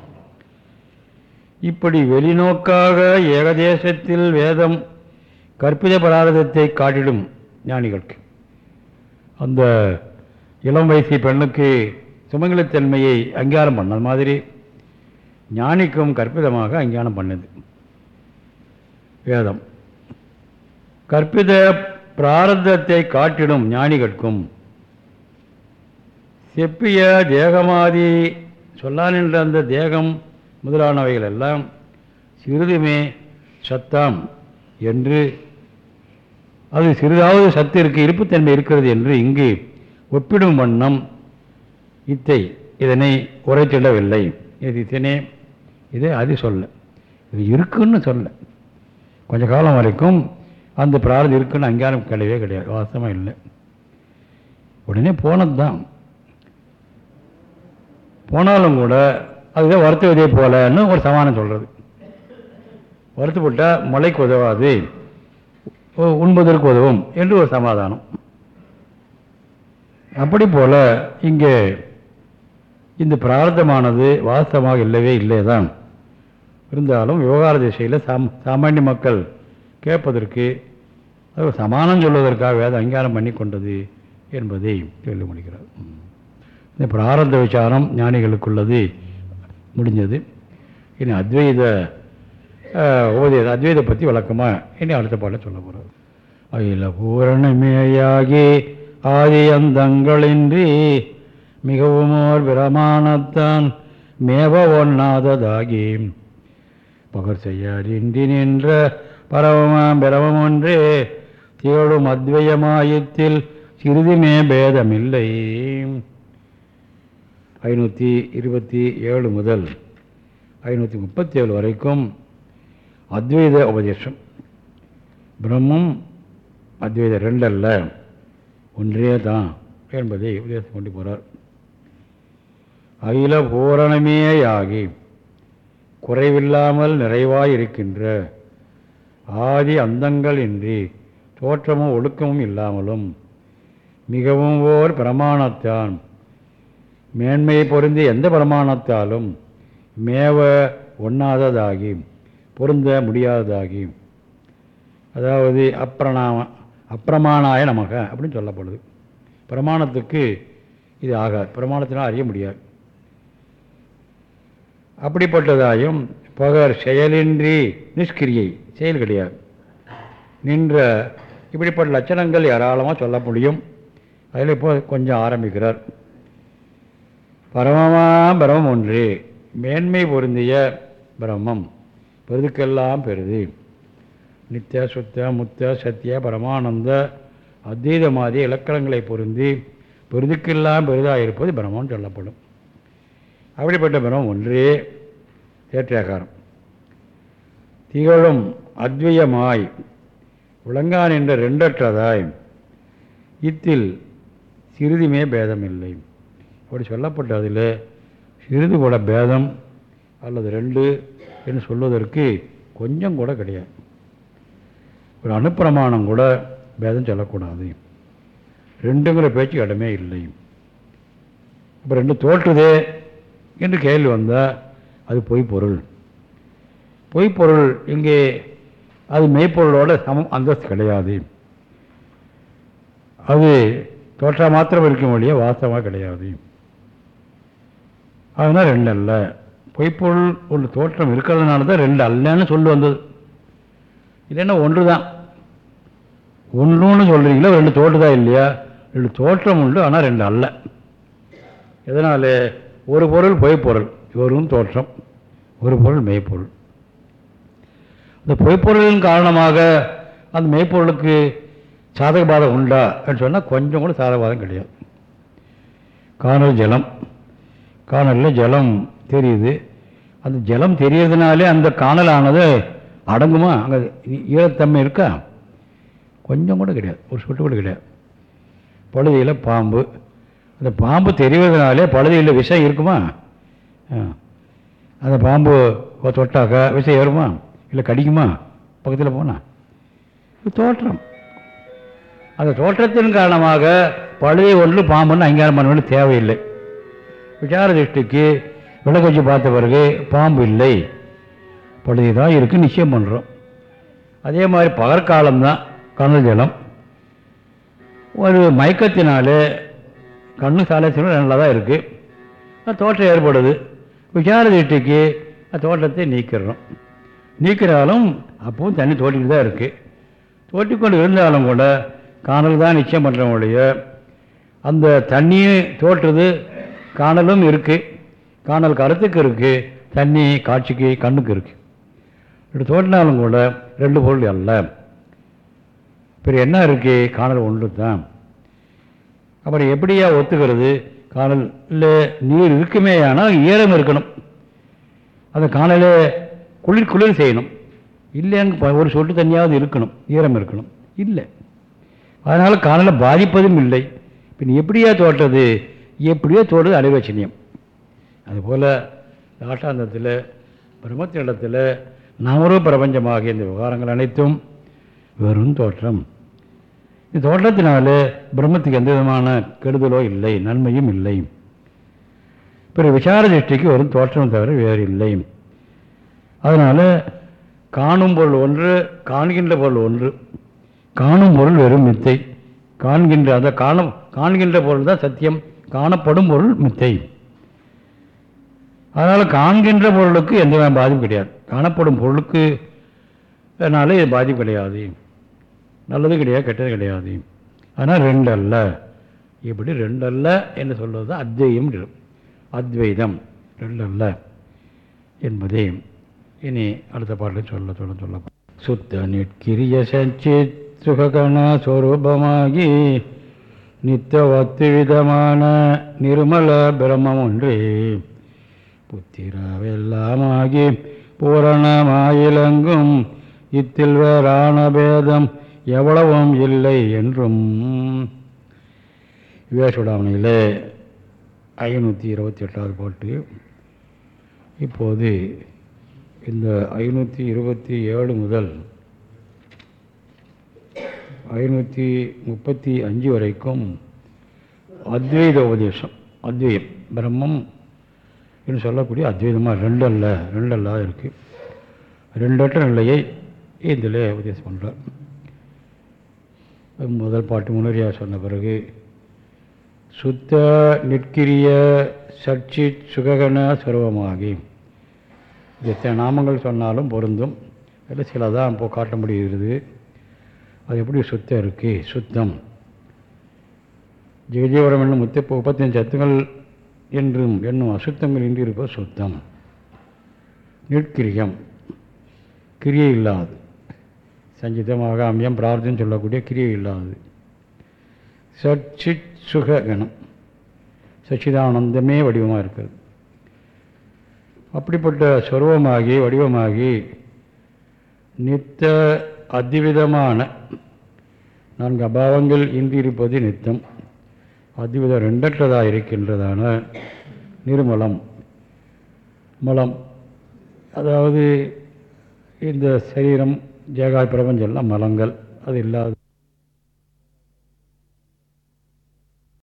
இப்படி வெளிநோக்காக ஏகதேசத்தில் வேதம் கற்பித பராரதத்தை காட்டிடும் ஞானிகளுக்கு. அந்த இளம் வயசு பெண்ணுக்கு சுமங்கலத்தன்மையை அங்கீகாரம் பண்ண மாதிரி ஞானிக்கும் கற்பிதமாக அஞ்ஞானம் பண்ணுது. வேதம். கற்பித பிராரத்தத்தை காட்டிடும் ஞானிகட்கும் செப்பிய தேகமாதி சொல்லானின்ற அந்த தேகம் முதலானவைகள் எல்லாம் சிறிதுமே சத்தாம் என்று அது சிறிதாவது சத்து இருக்கு இருப்புத்தன்மை இருக்கிறது என்று இங்கு ஒப்பிடும் வண்ணம் இத்தை இதனை உரைத்திடவில்லை. இது இத்தனே இது அது சொல்ல. இது இருக்குன்னு சொல்ல. கொஞ்ச காலம் வரைக்கும் அந்த பிரார்த்தம் இருக்குன்னு அங்கீகாரம் கிடையவே கிடையாது வாசமாக இல்லை. உடனே போனது தான் போனாலும் கூட அதுதான் வருத்துவதே போலன்னு ஒரு சமானம் சொல்கிறது வருத்தப்பட்டால் மலைக்கு உதவாது உண்பதற்கு உதவும் என்று ஒரு சமாதானம். அப்படி போல இங்கே இந்த பிரார்த்தமானது வாஸ்தவமாக இல்லவே இல்லை தான் இருந்தாலும் விவகார திசையில் சாம் சாமானிய மக்கள் கேட்பதற்கு அது சமானம் சொல்வதற்காக வேத அங்கீகாரம் பண்ணி கொண்டது என்பதை சொல்லி முடிக்கிறார். இந்த பிராரந்த விசாரம் ஞானிகளுக்குள்ளது முடிஞ்சது. இனி அத்வைத உபதே அத்வைதை பற்றி வழக்கமாக இனி அடுத்த பாட்டில் சொல்ல போகிறார் அகில பூரணமேயாகி ஆதி அந்தங்களின்றி மிகவும் ஓர் பிரமாணத்தான் மேவ ஒண்ணாததாகி. பகர் செய்யாதின்றி நின்ற பரவமாம் பிரமம் ஒன்றே. திகழும் அத்வயமாயத்தில் சிறிதுமே பேதமில்லை. ஐநூற்றி இருபத்தி ஏழு முதல் ஐநூற்றி முப்பத்தி ஏழு வரைக்கும் அத்வைத உபதேசம். பிரம்மம் அத்வைத ரெண்டல்ல. ஒன்றே தான் என்பதை உபதேசம் கொண்டு போகிறார் அகில பூரணமேயாகி குறைவில்லாமல் நிறைவாய் இருக்கின்ற ஆதி அந்தங்கள் இன்றி தோற்றமும் ஒழுக்கமும் இல்லாமலும் மிகவும் ஓர் பிரமாணத்தான் மேன்மையை பொருந்தி எந்த பிரமாணத்தாலும் மேவ ஒண்ணாததாகி பொருந்த முடியாததாகி அதாவது அப்பிரணாம அப்பிரமாணாய நமக அப்படின்னு சொல்லப்படுது. பிரமாணத்துக்கு இது ஆகாது. பிரமாணத்தினால் அறிய முடியாது. அப்படிப்பட்டதாயும் பகர் செயலின்றி நிஷ்கிரியை செயல் கிடையாது. நின்ற இப்படிப்பட்ட லட்சணங்கள் ஏராளமாக சொல்ல முடியும். அதில் இப்போ கொஞ்சம் ஆரம்பிக்கிறார். பரமமா பிரமம் ஒன்று மேன்மை பொருந்திய பிரம்மம் பெருதுக்கெல்லாம் பெருது. நித்திய சுத்த முத்த சத்திய பரமானந்த அத்வைதமாதி இலக்கணங்களை பொருந்தி பெருதுக்கெல்லாம் பெரிதாக இருப்பது பிரம்மம்னு சொல்லப்படும். அப்படிப்பட்ட பிரம்மம் ஒன்றே தேற்றாகாரம் திகழும் அத்வியமாய் விளங்கான் என்ற ரெண்டற்றதாய் இத்தில் சிறிதுமே பேதமில்லை. அப்படி சொல்லப்பட்ட அதில் சிறிது கூட பேதம் அல்லது ரெண்டு என்று சொல்வதற்கு கொஞ்சம் கூட கிடையாது. ஒரு அணுப்பிரமாணம் கூட பேதம் சொல்லக்கூடாது. ரெண்டுங்கிற பேச்சு இடமே இல்லை. இப்போ ரெண்டு தோற்றுதே என்று கேள்வி வந்தால் அது பொய்ப்பொருள் பொய்ப்பொருள் இங்கே அது மெய்ப்பொருளோட சமம் அந்தஸ்து கிடையாது. அது தோற்றா மாத்திரம் இருக்க வழியே வாசமாக கிடையாது. அதனால் ரெண்டு அல்ல. பொய்ப்பொருள் ஒரு தோற்றம் இருக்கிறதுனால தான் ரெண்டு அல்லன்னு சொல்லு வந்தது. இல்லைன்னா ஒன்று தான் ஒன்றுன்னு சொல்கிறீங்களா ரெண்டு தோற்றுதா இல்லையா? ரெண்டு தோற்றம் உண்டு ஆனால் ரெண்டு அல்ல. எதனால்? ஒரு பொருள் பொய்ப்பொருள் இவரும் தோற்றம். ஒரு பொருள் மெய்ப்பொருள். இந்த பொய்ப்பொருளின் காரணமாக அந்த மெய்ப்பொருளுக்கு சாதக பாதம் உண்டா அப்படின்னு சொன்னால் கொஞ்சம் கூட சாதக பாதம் கிடையாது. காணல் ஜலம். காணலில் ஜலம் தெரியுது. அந்த ஜலம் தெரியறதுனாலே அந்த காணலானது அடங்குமா? அங்கே ஈரத்தன்மை இருக்கா? கொஞ்சம் கூட கிடையாது. ஒரு சொட்டு கூட கிடையாது. பழுதியில் பாம்பு அந்த பாம்பு தெரிவதனாலே பழுதியில் விஷம் இருக்குமா? அந்த பாம்பு தொட்டாக்கா விஷம் ஏறுமா இல்லை கடிக்குமா? பக்கத்தில் போனால் தோற்றம். அந்த தோற்றத்தின் காரணமாக பழுதை ஒன்று பாம்புன்னு அங்கீகாரம் பண்ண வேண்டிய தேவையில்லை. விசார திருஷ்டிக்கு விளக்கு வச்சு பார்த்த பிறகு பாம்பு இல்லை. பழுதி தான் இருக்குது நிச்சயம் பண்ணுறோம் அதே மாதிரி பகற்காலம்தான் கண்ணல் ஜலம். ஒரு மயக்கத்தினாலே கண்ணு சாலேசனம் நல்லா தான் இருக்குது தோற்றம் ஏற்படுது. விசார திருஷ்டிக்கு தோட்டத்தை தோற்றத்தை நீக்கிறோம் நீக்கிறாலும் அப்பவும் தண்ணி தோட்டிக்கிட்டு தான் இருக்குது தோட்டிக்கொண்டு இருந்தாலும் கூட காணல் தான் நிச்சயம் பண்ணுறவங்களுடைய அந்த தண்ணியும் தோற்றுறது காணலும் இருக்குது காணல் கருத்துக்கு இருக்குது தண்ணி காட்சிக்கு கண்ணுக்கு இருக்குது இப்படி தோட்டினாலும் கூட ரெண்டு பொருள் அல்ல. இப்போ என்ன இருக்குது காணல் ஒன்று தான். அப்புறம் எப்படியா ஒத்துக்கிறது? காணலில் நீர் இருக்குமே ஆனால் ஈரம் இருக்கணும். அந்த காணலே குளிர் குளிர் செய்யணும். இல்லைன்னு ஒரு சொட்டு தண்ணியாவது இருக்கணும். ஈரம் இருக்கணும். இல்லை. அதனால் காணலை பாதிப்பதும் இல்லை. பின் எப்படியா தோட்டது எப்படியோ தோடுறது அலைவச்சனியம். அதுபோல் தாட்டாந்தத்தில் பிரம்மத்திடத்தில் நாமரூப பிரபஞ்சமாகிய இந்த விவகாரங்கள் அனைத்தும் வெறும் தோற்றம். இந்த தோற்றத்தினாலே பிரம்மத்துக்கு எந்த விதமான கெடுதலோ இல்லை நன்மையும் இல்லை. பிறகு விசார திருஷ்டிக்கு ஒரு தோற்றம் தவிர வேறு இல்லை. அதனால் காணும் பொருள் ஒன்று காண்கின்ற பொருள் ஒன்று. காணும் பொருள் வெறும் மித்தை. காண்கின்ற அந்த காணும் காண்கின்ற பொருள் தான் சத்தியம். காணப்படும் பொருள் மித்தை. அதனால் காண்கின்ற பொருளுக்கு எந்த விதமான பாதிப்பு கிடையாது. காணப்படும் பொருளுக்கு அதனால இது பாதிப்பு கிடையாது. நல்லது கிடையாது கெட்டது கிடையாது. ஆனால் ரெண்டு அல்ல இப்படி ரெண்டு அல்ல என்று சொல்வது தான் அத்வையம் அத்வைதம் ரெண்டு அல்ல என்பதை. இனி அடுத்த பாட்டில் சொல்ல சொல்ல சொல்ல சுத்த நிற்கிரிய சச்சித் சுககண ஸ்வரூபமாகி நித்தவத்து விதமான நிர்மல பிரம்மம் ஒன்றே. புத்திராவெல்லாமாகி பூரணமாயிலங்கும் இத்தில் வேறான பேதம் எவ்வளவும் இல்லை என்றும். விவேசுடாமணியில் ஐநூற்றி இருபத்தி எட்டாவது பாட்டு. இப்போது இந்த ஐநூற்றி இருபத்தி ஏழு முதல் ஐநூற்றி முப்பத்தி அஞ்சு வரைக்கும் அத்வைத உபதேசம் அத்வையம் பிரம்மம் என்று சொல்லக்கூடிய அத்வைதமாக ரெண்டல்ல ரெண்டல்லா இருக்குது ரெண்டற்ற நிலையை இதில் உபதேசம் பண்ணுறார் முதல் பாட்டு முன்னறியாக சொன்ன பிறகு சுத்த நிற்கிரிய சர்ச்சி சுககன சுரவமாகி. எத்தனை நாமங்கள் சொன்னாலும் பொருந்தும். அதில் சில தான் இப்போ காட்ட முடிகிறது. அது எப்படி சுத்தம் இருக்குது சுத்தம். ஜெகஜீவரம் என்னும் முத்த முப்பத்தஞ்சு சத்துங்கள் என்றும் என்னும் அசுத்தங்கள் இன்றி இருப்பது சுத்தம். நிற்கிரியம். கிரியை இல்லாது. சஞ்சிதமாக அம்யம் பிரார்த்தனை சொல்லக்கூடிய கிரியை இல்லாதது சச்சித் சுக கணம் சச்சிதானந்தமே வடிவமாக இருக்கிறது. அப்படிப்பட்ட சொருவமாகி வடிவமாகி நித்த அதிவிதமான நான்கு அபாவங்கள் இன்றி இருப்பது நித்தம். அதிவிதம் ரெண்டற்றதாக இருக்கின்றதான நிர்மலம். மலம். அதாவது இந்த சரீரம் ஜேகாய் பிரபஞ்சம்லாம் மலங்கள். அது இல்லாது